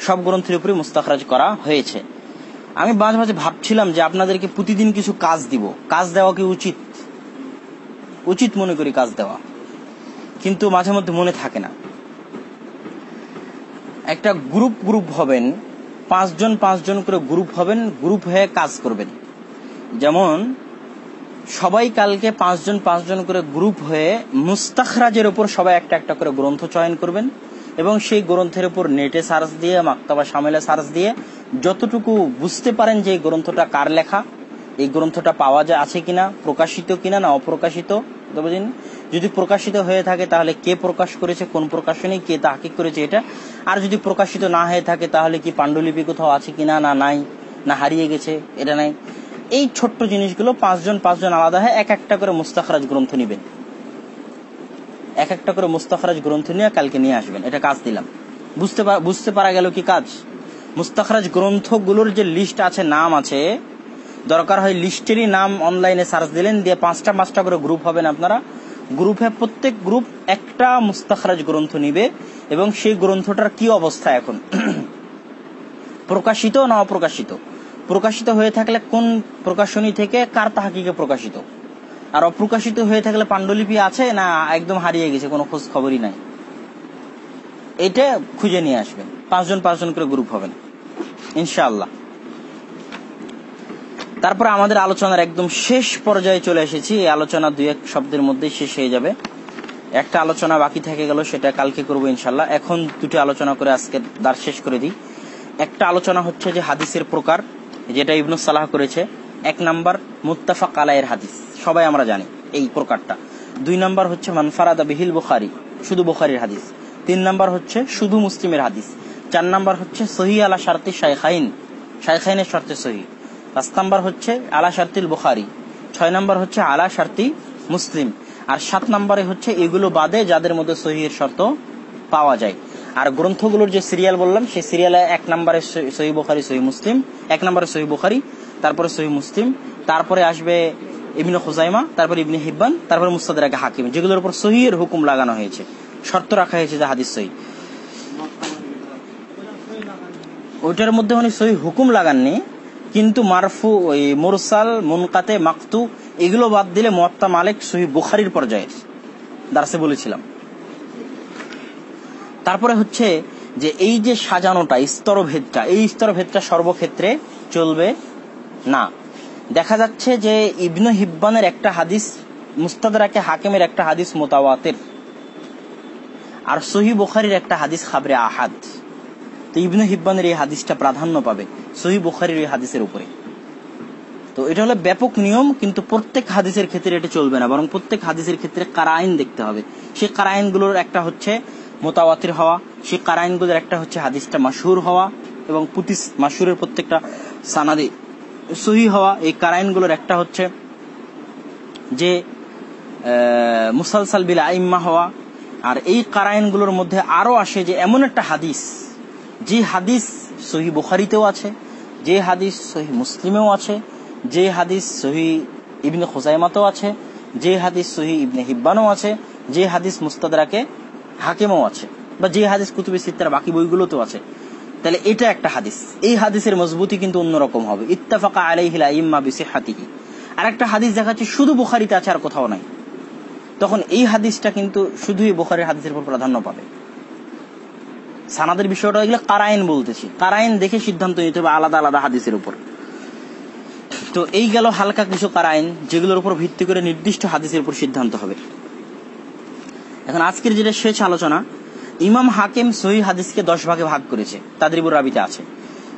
সব গ্রন্থের উপরে মুস্তাখরাজ করা হয়েছে। আমি মাঝে মাঝে ভাবছিলাম যে আপনাদেরকে প্রতিদিন কিছু কাজ দিব। কাজ দেওয়া কি উচিত? উচিত মনে করি কাজ দেওয়া। কিন্তু মাঝে মধ্যে মনে থাকে না। একটা গ্রুপ গ্রুপ হবেন, পাঁচজন পাঁচজন করে গ্রুপ হবেন, গ্রুপ হয়ে কাজ করবেন। যেমন সবাই কালকে পাঁচজন পাঁচজন করে গ্রুপ হয়ে মুস্তাখরাজের উপর সবাই একটা একটা করে গ্রন্থ চয়ন করবেন এবং সেই গ্রন্থের উপর নেটে সার্চ দিয়ে, মাক্তাবা সামেলে সার্চ দিয়ে যতটুকু বুঝতে পারেন যে এই গ্রন্থটা কার লেখা, এই গ্রন্থটা পাওয়া যায় আছে কিনা, প্রকাশিত কিনা না অপ্রকাশিত যদি প্রকাশিত হয়ে থাকে তাহলে কে প্রকাশ করেছে, কোন প্রকাশনী, কে তাহকিক করেছে এটা? আর যদি প্রকাশিত না হয়ে থাকে তাহলে কি পাণ্ডুলিপি কোথাও আছে কিনা না নাই, না হারিয়ে গেছে, এটা নাই? এই ছোট্ট জিনিসগুলো পাঁচজন পাঁচজন আলাদা হয়, এক একটা করে মুস্তাখরাজ গ্রন্থ নিবেন। এক একটা করে মুস্তাখরাজ গ্রন্থ নিয়ে কালকে নিয়ে আসবেন। এটা কাজ দিলাম। বুঝতে বুঝতে পারা গেল কি কাজ? মুস্তাখরাজ গ্রন্থগুলোর যে লিস্ট আছে, নাম আছে, দরকার হয় লিস্টেরই নাম অনলাইনে সার্চ দিলেন, দিয়ে পাঁচটা পাঁচটা করে গ্রুপ হবেন আপনারা। গ্রুপে প্রত্যেক গ্রুপ একটা মুস্তাখরাজ গ্রন্থ নিবে, এবং সেই গ্রন্থটার কি অবস্থা এখন? প্রকাশিত না অপ্রকাশিত? প্রকাশিত হয়ে থাকলে কোন প্রকাশনী থেকে কার তাহাকিকে প্রকাশিত? আর অপ্রকাশিত হয়ে থাকলে পাণ্ডুলিপি আছে না একদম হারিয়ে গেছে, কোনো খোঁজ খবরই নাই? এটা খুঁজে নিয়ে আসবেন। পাঁচজন পাঁচজন করে গ্রুপ হবেন ইনশাআল্লাহ। তারপর আমাদের আলোচনার একদম শেষ পর্যায়ে চলে এসেছি। এই আলোচনা দুই এক শব্দের মধ্যে শেষ হয়ে যাবে। একটা আলোচনা বাকি থেকে গেল, সেটা কালকে করব ইনশাল্লাহ এখন দুটি আলোচনা করে আজকে দার শেষ করে দিই। একটা আলোচনা হচ্ছে যে হাদিসের প্রকার। যেটা ইবনু সালাহ করেছে, এক নাম্বার মুত্তাফাক আলায়ের হাদিস। সবাই আমরা জানি এই প্রকারটা। দুই নাম্বার হচ্ছে মানফারাদা বিহিল বুখারি, শুধু বুখারির হাদিস। তিন নাম্বার হচ্ছে শুধু মুসলিমের হাদিস। চার নাম্বার হচ্ছে সহি আলা শারতি শাইখাইন, শাইখাইনের শর্তে সহি পাঁচ নাম্বার হচ্ছে আলা শারতিল বুখারি, ছয় নাম্বার হচ্ছে আলা শারতি মুসলিম। আর সাত নাম্বারে হচ্ছে এগুলো বাদে যাদের মধ্যে সহির শর্ত পাওয়া যায়। আর গ্রন্থগুলোর যে সিরিয়াল বললাম, সেই সিরিয়ালে এক নম্বরে সহি বুখারি সহি মুসলিম। এক নম্বরে সহি বুখারি, তারপরে সহি মুসলিম, তারপরে আসবে ইবনে খুজাইমা, তারপরে ইবনে হিব্বান, তারপরে মুস্তাদের আগে হাকিম, যেগুলোর উপর সহির হুকুম লাগানো হয়েছে। শর্ত রাখা হয়েছে যে হাদিস সহি ওইটার মধ্যে উনি সহি হুকুম লাগাননি, কিন্তু মারফু, ওই মুরসাল, মুনকাতে, মাকতু, এগুলো বাদ দিলে মোয়াত্তা মালিক সহি বুখারির পর্যায়ে দার্সে বলেছিলাম। তারপরে হচ্ছে যে এই যে সাজানোটা, স্তরভেদটা, এই স্তরভেদটা সর্বক্ষেত্রে চলবে না। দেখা যাচ্ছে যে ইবনু হিব্বানের একটা হাদিস, মুস্তাদরাকে হাকিমের একটা হাদিস মোতাওয়াতের, আর সহি বুখারির একটা হাদিস খাবরে আহাদ। তো ইবনু হিব্বানের এই হাদিসটা প্রাধান্য পাবে সহি বুখারির এই হাদিসের উপরে। তো এটা হলো ব্যাপক নিয়ম, কিন্তু প্রত্যেক হাদিসের ক্ষেত্রে এটা চলবে না, বরং প্রত্যেক হাদিসের ক্ষেত্রে কারাইন দেখতে হবে। সেই কারাইনগুলোর একটা হচ্ছে মোতাওয়াতির হওয়া, সেই কারাইনগুলোর একটা হচ্ছে হাদিসটা মাসহুর হওয়া এবং পুতি মাসহুরের প্রত্যেকটা সানাদি সহি হওয়া, এই কারাইনগুলোর একটা হচ্ছে যে মুসালসাল বিল আইম্মা হওয়া। আর এই কারাইনগুলোর মধ্যে আরও আসে যে এমন একটা হাদিস, যে হাদিস সহি বুখারিতেও আছে, যে হাদিস সহি মুসলিমেও আছে, যে হাদিস সহি ইবনে খোসাইমাতেও আছে, যে হাদিস সহি ইবনে হিব্বানও আছে, যে হাদিস মুস্তাদরাকে হাকিমও আছে, বা যে হাদিস কুতুবি সিত্তার বাকি বইগুলোতেও আছে। তাহলে এটা একটা হাদিস। এই হাদিসের মজবুতি কিন্তু অন্যরকম হবে। ইত্তাফাকা আলাইহিল আইম্মা বিসিহাতিহি। আর একটা হাদিস দেখাচ্ছে, শুধু বুখারিতে আছে আর কোথাও নাই। তখন এই হাদিসটা কিন্তু শুধুই বুখারির হাদিসের উপর প্রাধান্য পাবে। সানাদের বিষয়টা এগুলো কারাইন বলতেছি। কারাইন দেখে সিদ্ধান্ত নিতে হবে আলাদা আলাদা হাদিসের উপর। তো এই গেল হালকা কিছু কারাইন, যেগুলোর উপর ভিত্তি করে নির্দিষ্ট হাদিসের উপর সিদ্ধান্ত হবে। এখন আজকের যেটা শেষ আলোচনা, ইমাম হাকিম সহি হাদিসকে দশ ভাগে ভাগ করেছে তাদরিবুর রাবিতে আছে।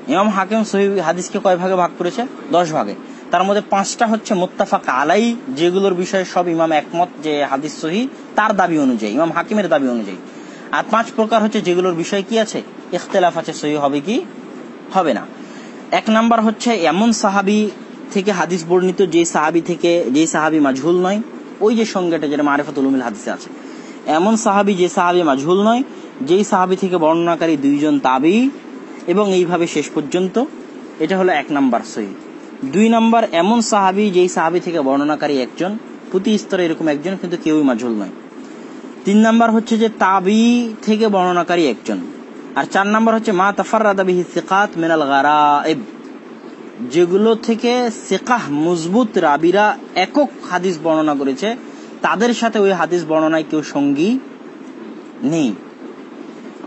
ইমাম হাকিম সহি হাদিসকে কয় ভাগে ভাগ করেছে? দশ ভাগে। তার মধ্যে পাঁচটা হচ্ছে মোত্তাফাক আলাই যেগুলোর বিষয়ে সব ইমাম একমত যে হাদিস সহি, তার দাবি অনুযায়ী, ইমাম হাকিমের দাবি অনুযায়ী। আর পাঁচ প্রকার হচ্ছে যেগুলোর বিষয় কি আছে? ইখতলাফ আছে, সহি হবে কি? হবে না। এক নাম্বার হচ্ছে এমন সাহাবি থেকে হাদিস বর্ণিত যে সাহাবি থেকে, যে সাহাবি মাজহুল নয়, ওই যে সংজ্ঞাটা যেটা মারিফাতুল হাদিসে আছে। এমন সাহাবি যে সাহাবি মাজহুল নয়, যেই সাহাবি থেকে বর্ণনাকারী দুইজন তাবি, এবং এইভাবে শেষ পর্যন্ত, এটা হলো এক নাম্বার সহি দুই নাম্বার, এমন সাহাবি যেই সাহাবি থেকে বর্ণনাকারী একজন, প্রতি স্তরে এরকম একজন, কিন্তু কেউই মাজহুল নয়। তিন নাম্বার হচ্ছে যে তাবি থেকে বর্ণনাকারী একজন। আর চার নাম্বার হচ্ছে, মা তাফাররাদা বিহি সিকাত মিনাল গারাইব যেগুলো থেকে সেকাহ মজবুত রাবিরা একক হাদিস বর্ণনা করেছে তাদের সাথে ওই হাদিস বর্ণনায় কেউ সঙ্গী নেই।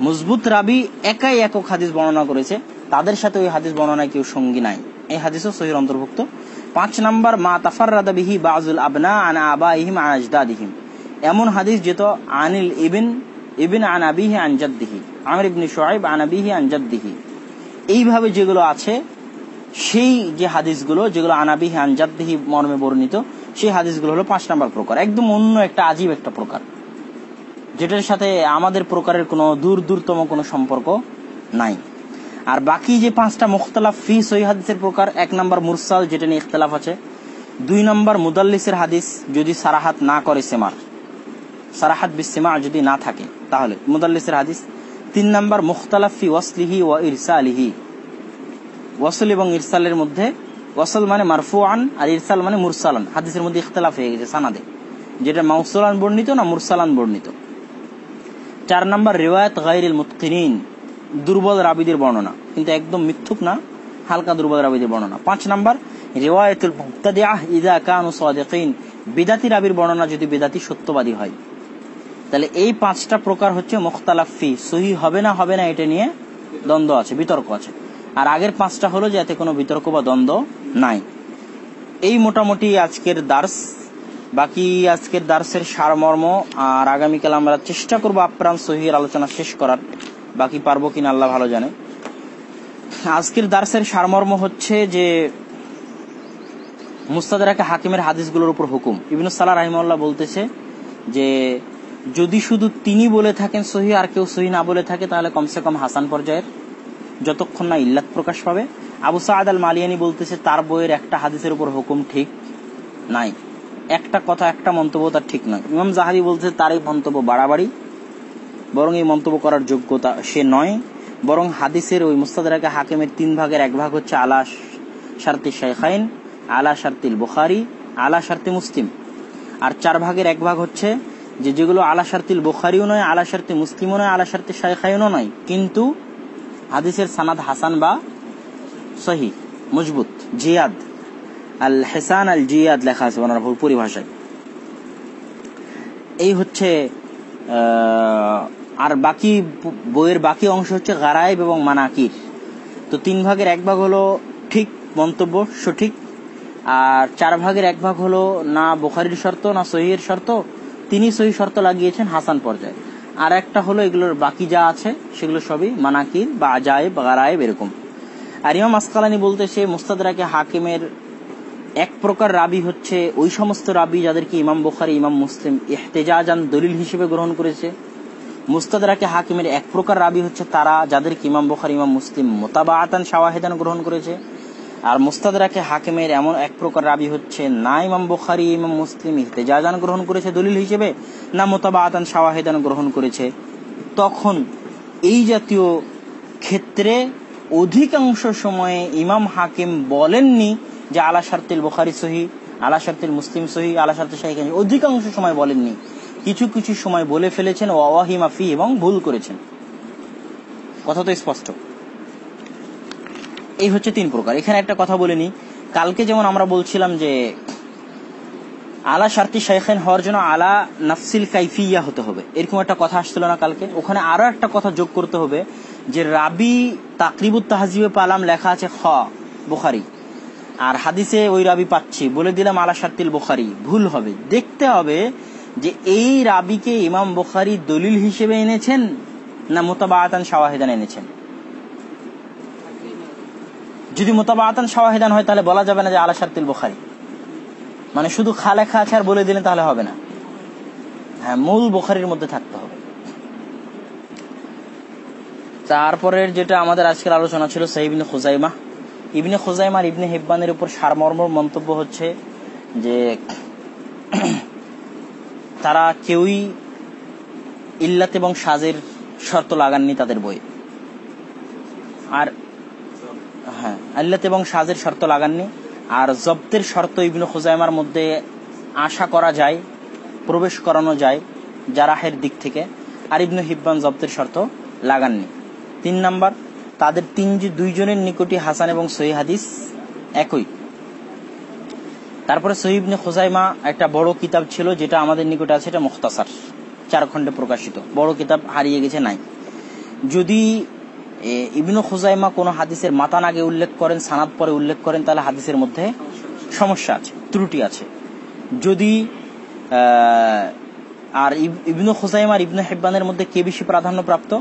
মজবুত রাবি একাই একক হাদিস বর্ণনা করেছে, তাদের সাথে ওই হাদিস বর্ণনায় কেউ সঙ্গী নাই। এই হাদিসও সহির অন্তর্ভুক্ত। পাঁচ নাম্বার, মা তাফাররাদা বিহি বাজুল আবনা আনা আবাইহিম আজদাদিহিম। এমন হাদিস যেত, আনিল ইবিন ইবিন আন আবিহি আন জাদ্দিহি, আমির ইবনে শুআইব আন আবিহি আন জাদ্দিহি। এইভাবে যেগুলো আছে, সেই যে হাদিসগুলো, যেগুলো আনাবিহি আন জাদ্দিহি মর্মে বর্ণিত সেই হাদিসগুলো হলো পাঁচ নাম্বার প্রকার, একদম অন্য একটা আজীব একটা প্রকার। যেটার সাথে আমাদের প্রকারের কোনো দূর দূরতম কোনো সম্পর্ক নাই। আর বাকি যে পাঁচটা মুখতলাফ ফি সহি হাদিসের প্রকার, এক নাম্বার মুরসাল যেটা নিয়ে ইখতলাফ আছে, দুই নাম্বার মুদাল্লিসের হাদিস যদি সারাহাত না করে সেমার, সারাহাত বিসেমা যদি না থাকে, তাহলে মুদাল্লিসের হাদিস। তিন নাম্বার মুখতালাফ ওয়াসলিহি ওয়া ইরসালিহি। ওয়াসল এবং ইরসালের মধ্যে ওয়াসল মানে মারফুআন আর ইরসাল মানে মুরসালান। হাদিসের মধ্যে ইখতলাফ হয়ে গেছে সানাদে। যেটা মাউসুলান বর্ণিত না মুরসালান বর্ণিত? চার নম্বর, রেওয়ায়ত গাইরিল মুতকিনিন। দুর্বল রাবিদের বর্ণনা। কিন্তু একদম মিথ্যুক না, হালকা দুর্বল রাবিদের বর্ণনা। পাঁচ নাম্বার, রেওয়ায়তুল মুক্তাদিআহ ইদা কানু সাদিকিন। বিদাতি রাবির বর্ণনা যদি বিদাতি সত্যবাদী হয়। তাহলে এই পাঁচটা প্রকার হচ্ছে মুখতালাফি সহি হবে না হবে না, এটা নিয়ে দ্বন্দ্ব আছে, বিতর্ক আছে। আর আগের পাঁচটা হলো যাতে কোনো বিতর্ক বা দ্বন্দ্ব নাই। এই মোটামুটি আজকের দার্স। বাকি আজকের দার্সের সারমর্ম আর আগামীকাল আমরা চেষ্টা করব আপ্রাণ সহির আলোচনা শেষ করার। বাকি পারব কিনা আল্লাহ ভালো জানে। আজকের দার্সের সারমর্ম হচ্ছে যে মুস্তাদারাকে হাকিমের হাদিসগুলোর উপর হুকুম। ইবনু সালাহ রাহিমাল্লাহ বলতেছে যে, যদি শুধু তিনি বলে থাকেন সহি আর কেউ সহি না বলে থাকে, তাহলে কমসে কম হাসান পর্যায়ের যতক্ষণ না ইল্লাত প্রকাশ পাবে। আবু সাদ আল মালিয়ানি বলতেছে, তার বইয়ের একটা হাদিসের উপর হুকুম ঠিক নাই। একটা কথা, একটা মন্তব্য তার ঠিক নয়। ইমাম জাহাদি বলছে, তার এই মন্তব্য বাড়াবাড়ি, বরং এই মন্তব্য করার যোগ্যতা সে নয়। বরং হাদিসের ওই মুস্তাদারাকে হাকিমের তিন ভাগের এক ভাগ হচ্ছে আলা শারতি শাইখাইন, আলা শারতিল বুখারি, আলা শারতি মুসলিম। আর চার ভাগের এক ভাগ হচ্ছে যে যেগুলো আলা শারতিল বুখারিও নয়, আলা শারতি মুসলিমও নয়, আলা শারতি শাইখাইনও নয়। কিন্তু হাদিসের সানাদ হাসান বা সহি, মজবুত, জিয়াদ। আল হেসান আল জিয়াদ লেখা আছে ওনার পরিভাষায়। এই হচ্ছে আর বাকি বইয়ের বাকি অংশ হচ্ছে গারাইব এবং মানাকির। তো তিন ভাগের এক ভাগ হলো ঠিক মন্তব্য, সঠিক। আর চার ভাগের এক ভাগ হলো না বোখারির শর্ত, না সহির শর্ত। তিনি সহি শর্ত লাগিয়েছেন হাসান পর্যায়ে। আর একটা হলো এগুলোর বাকি যা আছে, সেগুলো সবই মানাকির বা আজায়েব, গারায়েব এরকম। আর ইমাম আসকালানি বলতেছে, মুস্তাদরাকে হাকিমের এক প্রকার রাবি হচ্ছে ওই সমস্ত রাবি যাদেরকে ইমাম বুখারি, ইমাম মুসলিম ইহতেজাজান দলিল হিসেবে গ্রহণ করেছে। মুস্তাদরাকে হাকিমের এক প্রকার রাবি হচ্ছে তারা যাদেরকে ইমাম বুখারি, ইমাম মুসলিম মোতাবাআতান, শাওয়াহিদান গ্রহণ করেছে। আর মুস্তাদরাকে হাকিমের এমন এক প্রকার রাবি হচ্ছে, না ইমাম বুখারি, ইমাম মুসলিম ইহতেজাজান গ্রহণ করেছে দলিল হিসেবে, না মোতাবাআতান শাওয়াহিদান গ্রহণ করেছে। তখন এই জাতীয় ক্ষেত্রে অধিকাংশ সময়ে ইমাম হাকিম বলেননি যে আলা শার্তিল বুখারি সহি, আলা শার্তিল মুসলিম সহি, আলা শার্তিল শাহী অধিকাংশ সময় বলেননি। কিছু কিছু সময় বলে ফেলেছেন ওয়াহিমাফি এবং ভুল করেছেন। কথা তো স্পষ্ট। এই হচ্ছে তিন প্রকার। এখানে একটা কথা বলে নি কালকে যেমন আমরা বলছিলাম যে, আলা শার্তি শাইখেন হওয়ার জন্য আলা নাফসিল কাইফিয়া হতে হবে। এরকম একটা কথা আসছিল না কালকে। ওখানে আরও একটা কথা যোগ করতে হবে যে, রাবি তাকরিবুত তাহাজিবে পালাম লেখা আছে খ, বুখারি। আর হাদিসে ওই রাবি পাচ্ছি। বলে দিলাম আলা শার্তিল বুখারি। ভুল হবে। দেখতে হবে যে, এই রাবিকে ইমাম বুখারি দলিল হিসেবে এনেছেন না মোতাবাতান শাওয়াহিদান এনেছেন? যদি মোতাবাতান শাওয়াহিদান হয়, তাহলে বলা যাবে না যে আলা শার্তিল বুখারি। মানে শুধু খা লেখা আছে আর বলে দিলেন তাহলে হবে না। হ্যাঁ মূল বুখারির মধ্যে থাকতে হবে। তারপরের যেটা আমাদের আজকের আলোচনা ছিল সাহিবিন খুজাইমা। ইবনে খুজাইমা ইবনে হিব্বানের উপর সারমর্ম মন্তব্য হচ্ছে যে তারা কেউই ইল্লাত এবং সাজের শর্ত লাগাননি তাদের বই আর হ্যাঁ আল্লাত এবং সাজের শর্ত লাগাননি। আর জব্দের শর্ত ইবনে খোজাইমার মধ্যে আশা করা যায়, প্রবেশ করানো যায়, জারাহের দিক থেকে। আর ইবনু হিব্বান জব্দের শর্ত লাগাননি। তিন নাম্বার, তাদের তিন দুইজনের নিকটই হাসান এবং সহি হাদিস একই। তারপরে সহিবনে খোজাইমা একটা বড় কিতাব ছিল, যেটা আমাদের নিকটে আছে, এটা মুখতাসার। চার খণ্ডে প্রকাশিত। বড় কিতাব হারিয়ে গেছে নাই। যদি ইবনু খুজাইমা কোনো হাদিসের মাতান আগে উল্লেখ করেন, সানাদ পরে উল্লেখ করেন, তাহলে হাদিসের মধ্যে সমস্যা আছে, ত্রুটি আছে। যদি আর ইব- ইবনু খুজাইমা আর ইবনু হেব্বানের মধ্যে কে বেশি প্রাধান্য প্রাপ্ত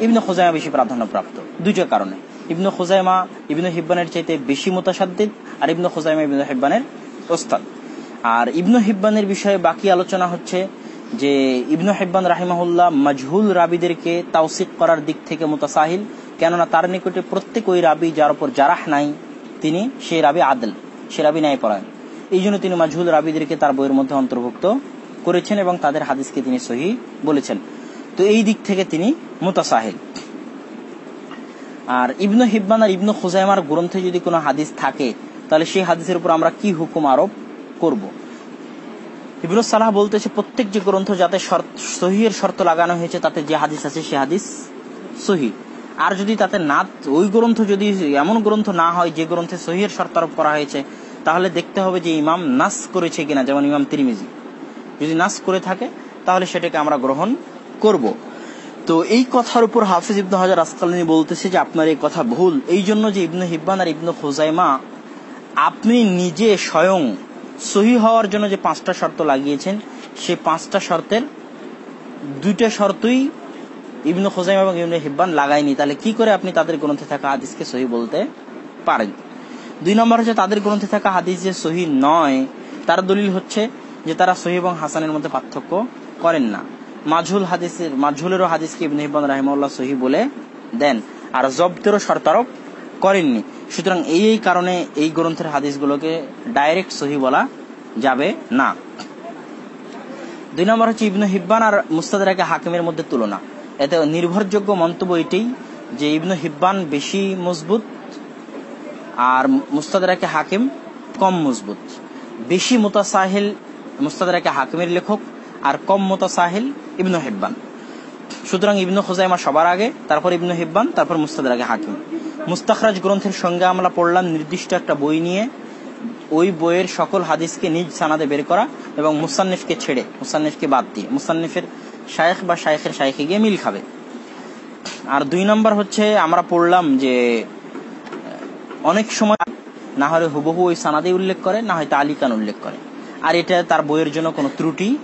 ইবনু খুজাইমা বেশি প্রাধান্য প্রাপ্ত দুইটা কারণে। ইবনু খুজাইমা, ইবনু হিব্বানের চাইতে বেশি মোতাসাদ্দিদ আর ইবনু খুজাইমা, ইবনু হেব্বানের ওস্তাদ। আর ইবনু হিব্বানের বিষয়ে বাকি আলোচনা হচ্ছে যে ইবনু হিব্বান রাহিমাহুল্লাহ মাজহুল রাবিদেরকে তাওসিক করার দিক থেকে মুতাসাহিল, কেননা তার নিকটে প্রত্যেক ওই রাবি যার উপর জারাহ নাই, তিনি সেই রাবি আদল, সে রাবি ন্যায় পড়ায় এই জন্য তিনি মাজহুল রাবিদেরকে তার বইয়ের মধ্যে অন্তর্ভুক্ত করেছেন এবং তাদের হাদিসকে তিনি সহি বলেছেন। তো এই দিক থেকে তিনি মুতাসাহিল। আর ইবনু হিব্বান আর ইবনু খুজাইমার গ্রন্থে যদি কোনো হাদিস থাকে, তাহলে সেই হাদিসের উপর আমরা কি হুকুম আরোপ করব? ইবনু সালাহ বলতেছে, প্রত্যেক যে গ্রন্থ যাতে সহিহের শর্ত লাগানো হয়েছে, তাতে যে হাদিস আছে, সে হাদিস সহি। আর যদি তাতে না, ওই গ্রন্থ যদি এমন গ্রন্থ না হয়, যে গ্রন্থে সহিহের শর্ত আরোপ করা হয়েছে, তাহলে দেখতে হবে যে ইমাম নাস করেছে কিনা, যেমন ইমাম তিরমিজি। যদি নাস করে থাকে, তাহলে সেটাকে আমরা গ্রহণ করব। তো এই কথার উপর হাফিজ ইবনু হাজার আসকালানি বলতেছে যে, আপনার এই কথা ভুল। এই জন্য যে ইবনু হিব্বান আর ইবনু খোজাইমা, আপনি নিজে স্বয়ং সহি হওয়ার জন্য যে পাঁচটা শর্ত লাগিয়েছেন সে পাঁচটা শর্তের দুইটা শর্তই ইবনু খোজাইমা এবং ইবনু হিব্বান লাগায়নি। তাহলে কি করে আপনি তাদের গ্রন্থে থাকা হাদিসকে সহি বলতে পারেন? দুই নম্বর হচ্ছে তাদের গ্রন্থে থাকা হাদিস যে সহি নয়, তার দলিল হচ্ছে যে তারা সহি এবং হাসানের মধ্যে পার্থক্য করেন না। মাঝুল হাদিসের মাঝুলেরও হাদিসকে ইবনে হিব্বান রাহিমাল্লাহ সহি বলে দেন। আর জব্দেরও শর্তারোপ করেননি। সুতরাং এই এই কারণে এই গ্রন্থের হাদিসগুলোকে ডাইরেক্ট সহি বলা যাবে না। দুই নম্বর হচ্ছে ইবনু হিব্বান আর মুস্তাদারাকে হাকিমের মধ্যে তুলনা। এতে নির্ভরযোগ্য মন্তব্য এটাই যে ইবনু হিব্বান বেশি মজবুত আর মুস্তাদারাকে হাকিম কম মজবুত। বেশি মোতাসাহিল মুস্তাদারাকে হাকিমের লেখক আর কম মোতাসাহিল ইবনু হিব্বান। সুতরাং ইবনু খোজাইমা সবার আগে, তারপর ইবনু হিব্বান, তারপর মুস্তাদারাকে হাকিম। মুস্তাখরাজ গ্রন্থের সঙ্গে আমরা পড়লাম নির্দিষ্ট একটা বই নিয়ে। ওই বইয়ের সকল হাদিসকে নিজ সানাদে বের করা এবং মুসান্নিফকে ছেড়ে, মুসান্নিফকে বাদ দিয়ে, মুসান্নিফের শায়েখ বা শায়েখের শায়েখে গিয়ে মিল খাবে। আর দুই নম্বর হচ্ছে, আমরা পড়লাম যে অনেক সময় না হলে হুবহু ওই সানাদে উল্লেখ করে, না হয় তালিকান উল্লেখ করে। আর এটা তার বইয়ের জন্য কোনো ত্রুটি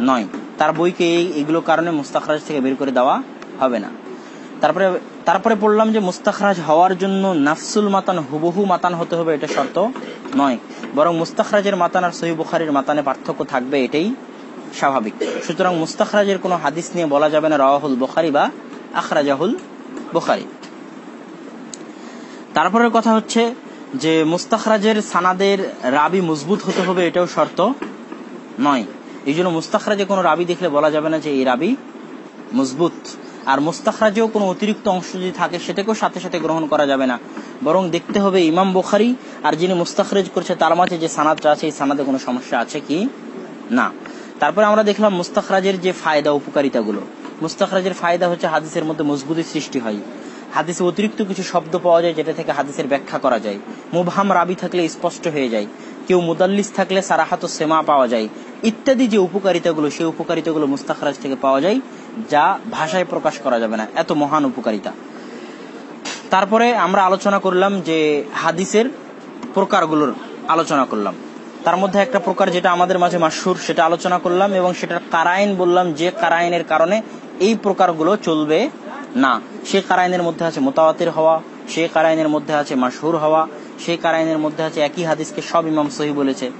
নয়। তার বইকে এই, এগুলো কারণে মুস্তাখরাজ থেকে বের করে দেওয়া হবে না। তারপরে তারপরে পড়লাম যে মুস্তাখরাজ হওয়ার জন্য নাফসুল মাতান হুবহু মাতান হতে হবে, এটা শর্ত নয়। বরং মুস্তাখরাজের মাতান আর সহি বুখারির মাতানে পার্থক্য থাকবে, এটাই স্বাভাবিক। সুতরাং মুস্তাখরাজের কোনো হাদিস নিয়ে বলা যাবে না রাহুল বুখারি বা আখরাজাহুল বুখারি। তারপরের কথা হচ্ছে যে মুস্তাখরাজের সানাদের রাবি মজবুত হতে হবে, এটাও শর্ত নয়। এই জন্য মুস্তাখরাজে কোনো রাবি দেখলে বলা যাবে না যে এই রাবি মজবুত। আর মুস্তাখরাজেও কোনো অতিরিক্ত অংশ যদি থাকে, সেটাকেও সাথে সাথে গ্রহণ করা যাবে না। বরং দেখতে হবে ইমাম বুখারি আর যিনি মুস্তাখরাজ করছে, তার মাঝে যে সানাদটা আছে, এই সানাদে কোনো সমস্যা আছে কি? না। তারপরে আমরা দেখলাম মুস্তাখরাজের যে ফায়দা, উপকারিতাগুলো। মুস্তাখরাজের ফায়দা হচ্ছে হাদিসের মধ্যে মজবুতি সৃষ্টি হয়। হাদিসে অতিরিক্ত কিছু শব্দ পাওয়া যায়, যেটা থেকে হাদিসের ব্যাখ্যা করা যায়। মুবহাম রাবি থাকলে স্পষ্ট হয়ে যায়। কেউ মুদাল্লিস থাকলে সারাহাত সেমা পাওয়া যায়। ইত্যাদি যে উপকারিতাগুলো, সেই উপকারিতাগুলো মুস্তাখরাজ থেকে পাওয়া যায়। যা ভাষায় প্রকাশ করা যাবে না। এত মহান উপকারিতা। তারপরে আমরা আলোচনা করলাম যে হাদিসের প্রকারগুলোর আলোচনা করলাম। তার মধ্যে একটা প্রকার যেটা আমাদের মাঝে মাসুর সেটা আলোচনা করলাম এবং সেটার কারাইন বললাম যে কারাইনের কারণে এই প্রকারগুলো চলবে না। সে কারাইনের মধ্যে আছে মোতাবাতির হওয়া সে কারাইনের মধ্যে আছে মাসহুর হওয়া সে কারাইনের মধ্যে আছে একই হাদিসকে সব ইমাম সহি বলেছে।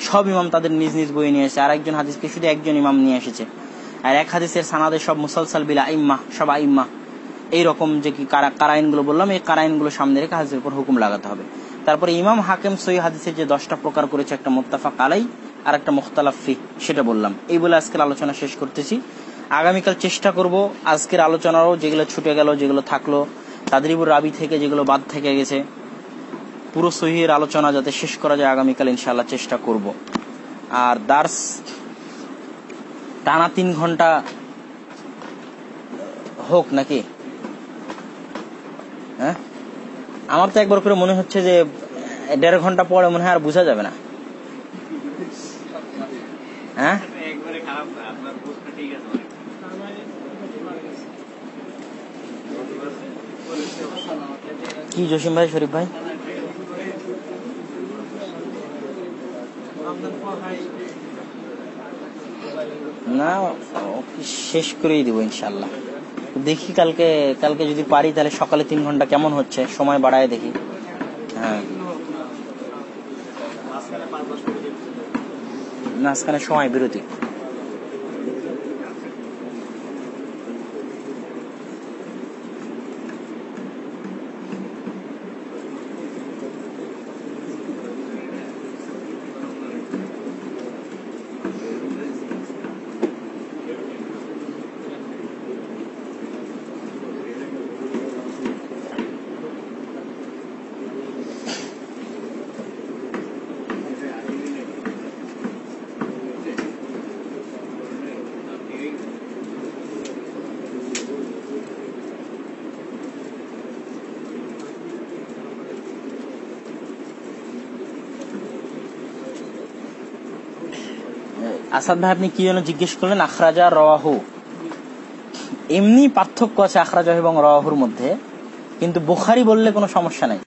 সব ইমাম তাদের নিজ নিজ বই নিয়ে এসেছে। আর একজন হাদিসকে শুধু একজন ইমাম নিয়ে এসেছে। আর এক হাদিসের সানাদে সব মুসলসাল বিল আইম্মা, সব আইম্মা। এইরকম যে কি কারাইনগুলো বললাম, এই কারাইনগুলো সামনে রেখে হাদিসের উপর হুকুম লাগাতে হবে। তারপরে ইমাম হাকিম সহি হাদিসের যে দশটা প্রকার করেছে, একটা মোত্তাফাক আলাই আর একটা মুখতালাফি সেটা বললাম। এই বলে আজকের আলোচনা শেষ করতেছি। আগামীকাল চেষ্টা করব আজকের আলোচনারও যেগুলো ছুটে গেল, যেগুলো থাকল তাদের উপর রাবি থেকে যেগুলো বাদ থেকে গেছে, পুরো সহির আলোচনা যাতে শেষ করা যায়, আগামীকাল ইনশাআল্লাহ চেষ্টা করব। আর দার্স টানা তিন ঘণ্টা হোক নাকি? হ্যাঁ? আমার তো একবার করে মনে হচ্ছে যে, দেড় ঘণ্টা পরে মনে হয় আর বোঝা যাবে না। হ্যাঁ? কি জসিম ভাই, শরীফ ভাই? না শেষ করেই দিব ইনশাল্লাহ দেখি কালকে কালকে যদি পারি তাহলে সকালে তিন ঘণ্টা কেমন হচ্ছে? সময় বাড়ায় দেখি। হ্যাঁ। মাঝখানে সময়, বিরতি। আসাদ ভাই, আপনি কি যেন জিজ্ঞেস করলেন? আখরাজা রাহু এমনি পার্থক্য আছে আখরাজা এবং রাহুর মধ্যে, কিন্তু বোখারি বললে কোনো সমস্যা নাই।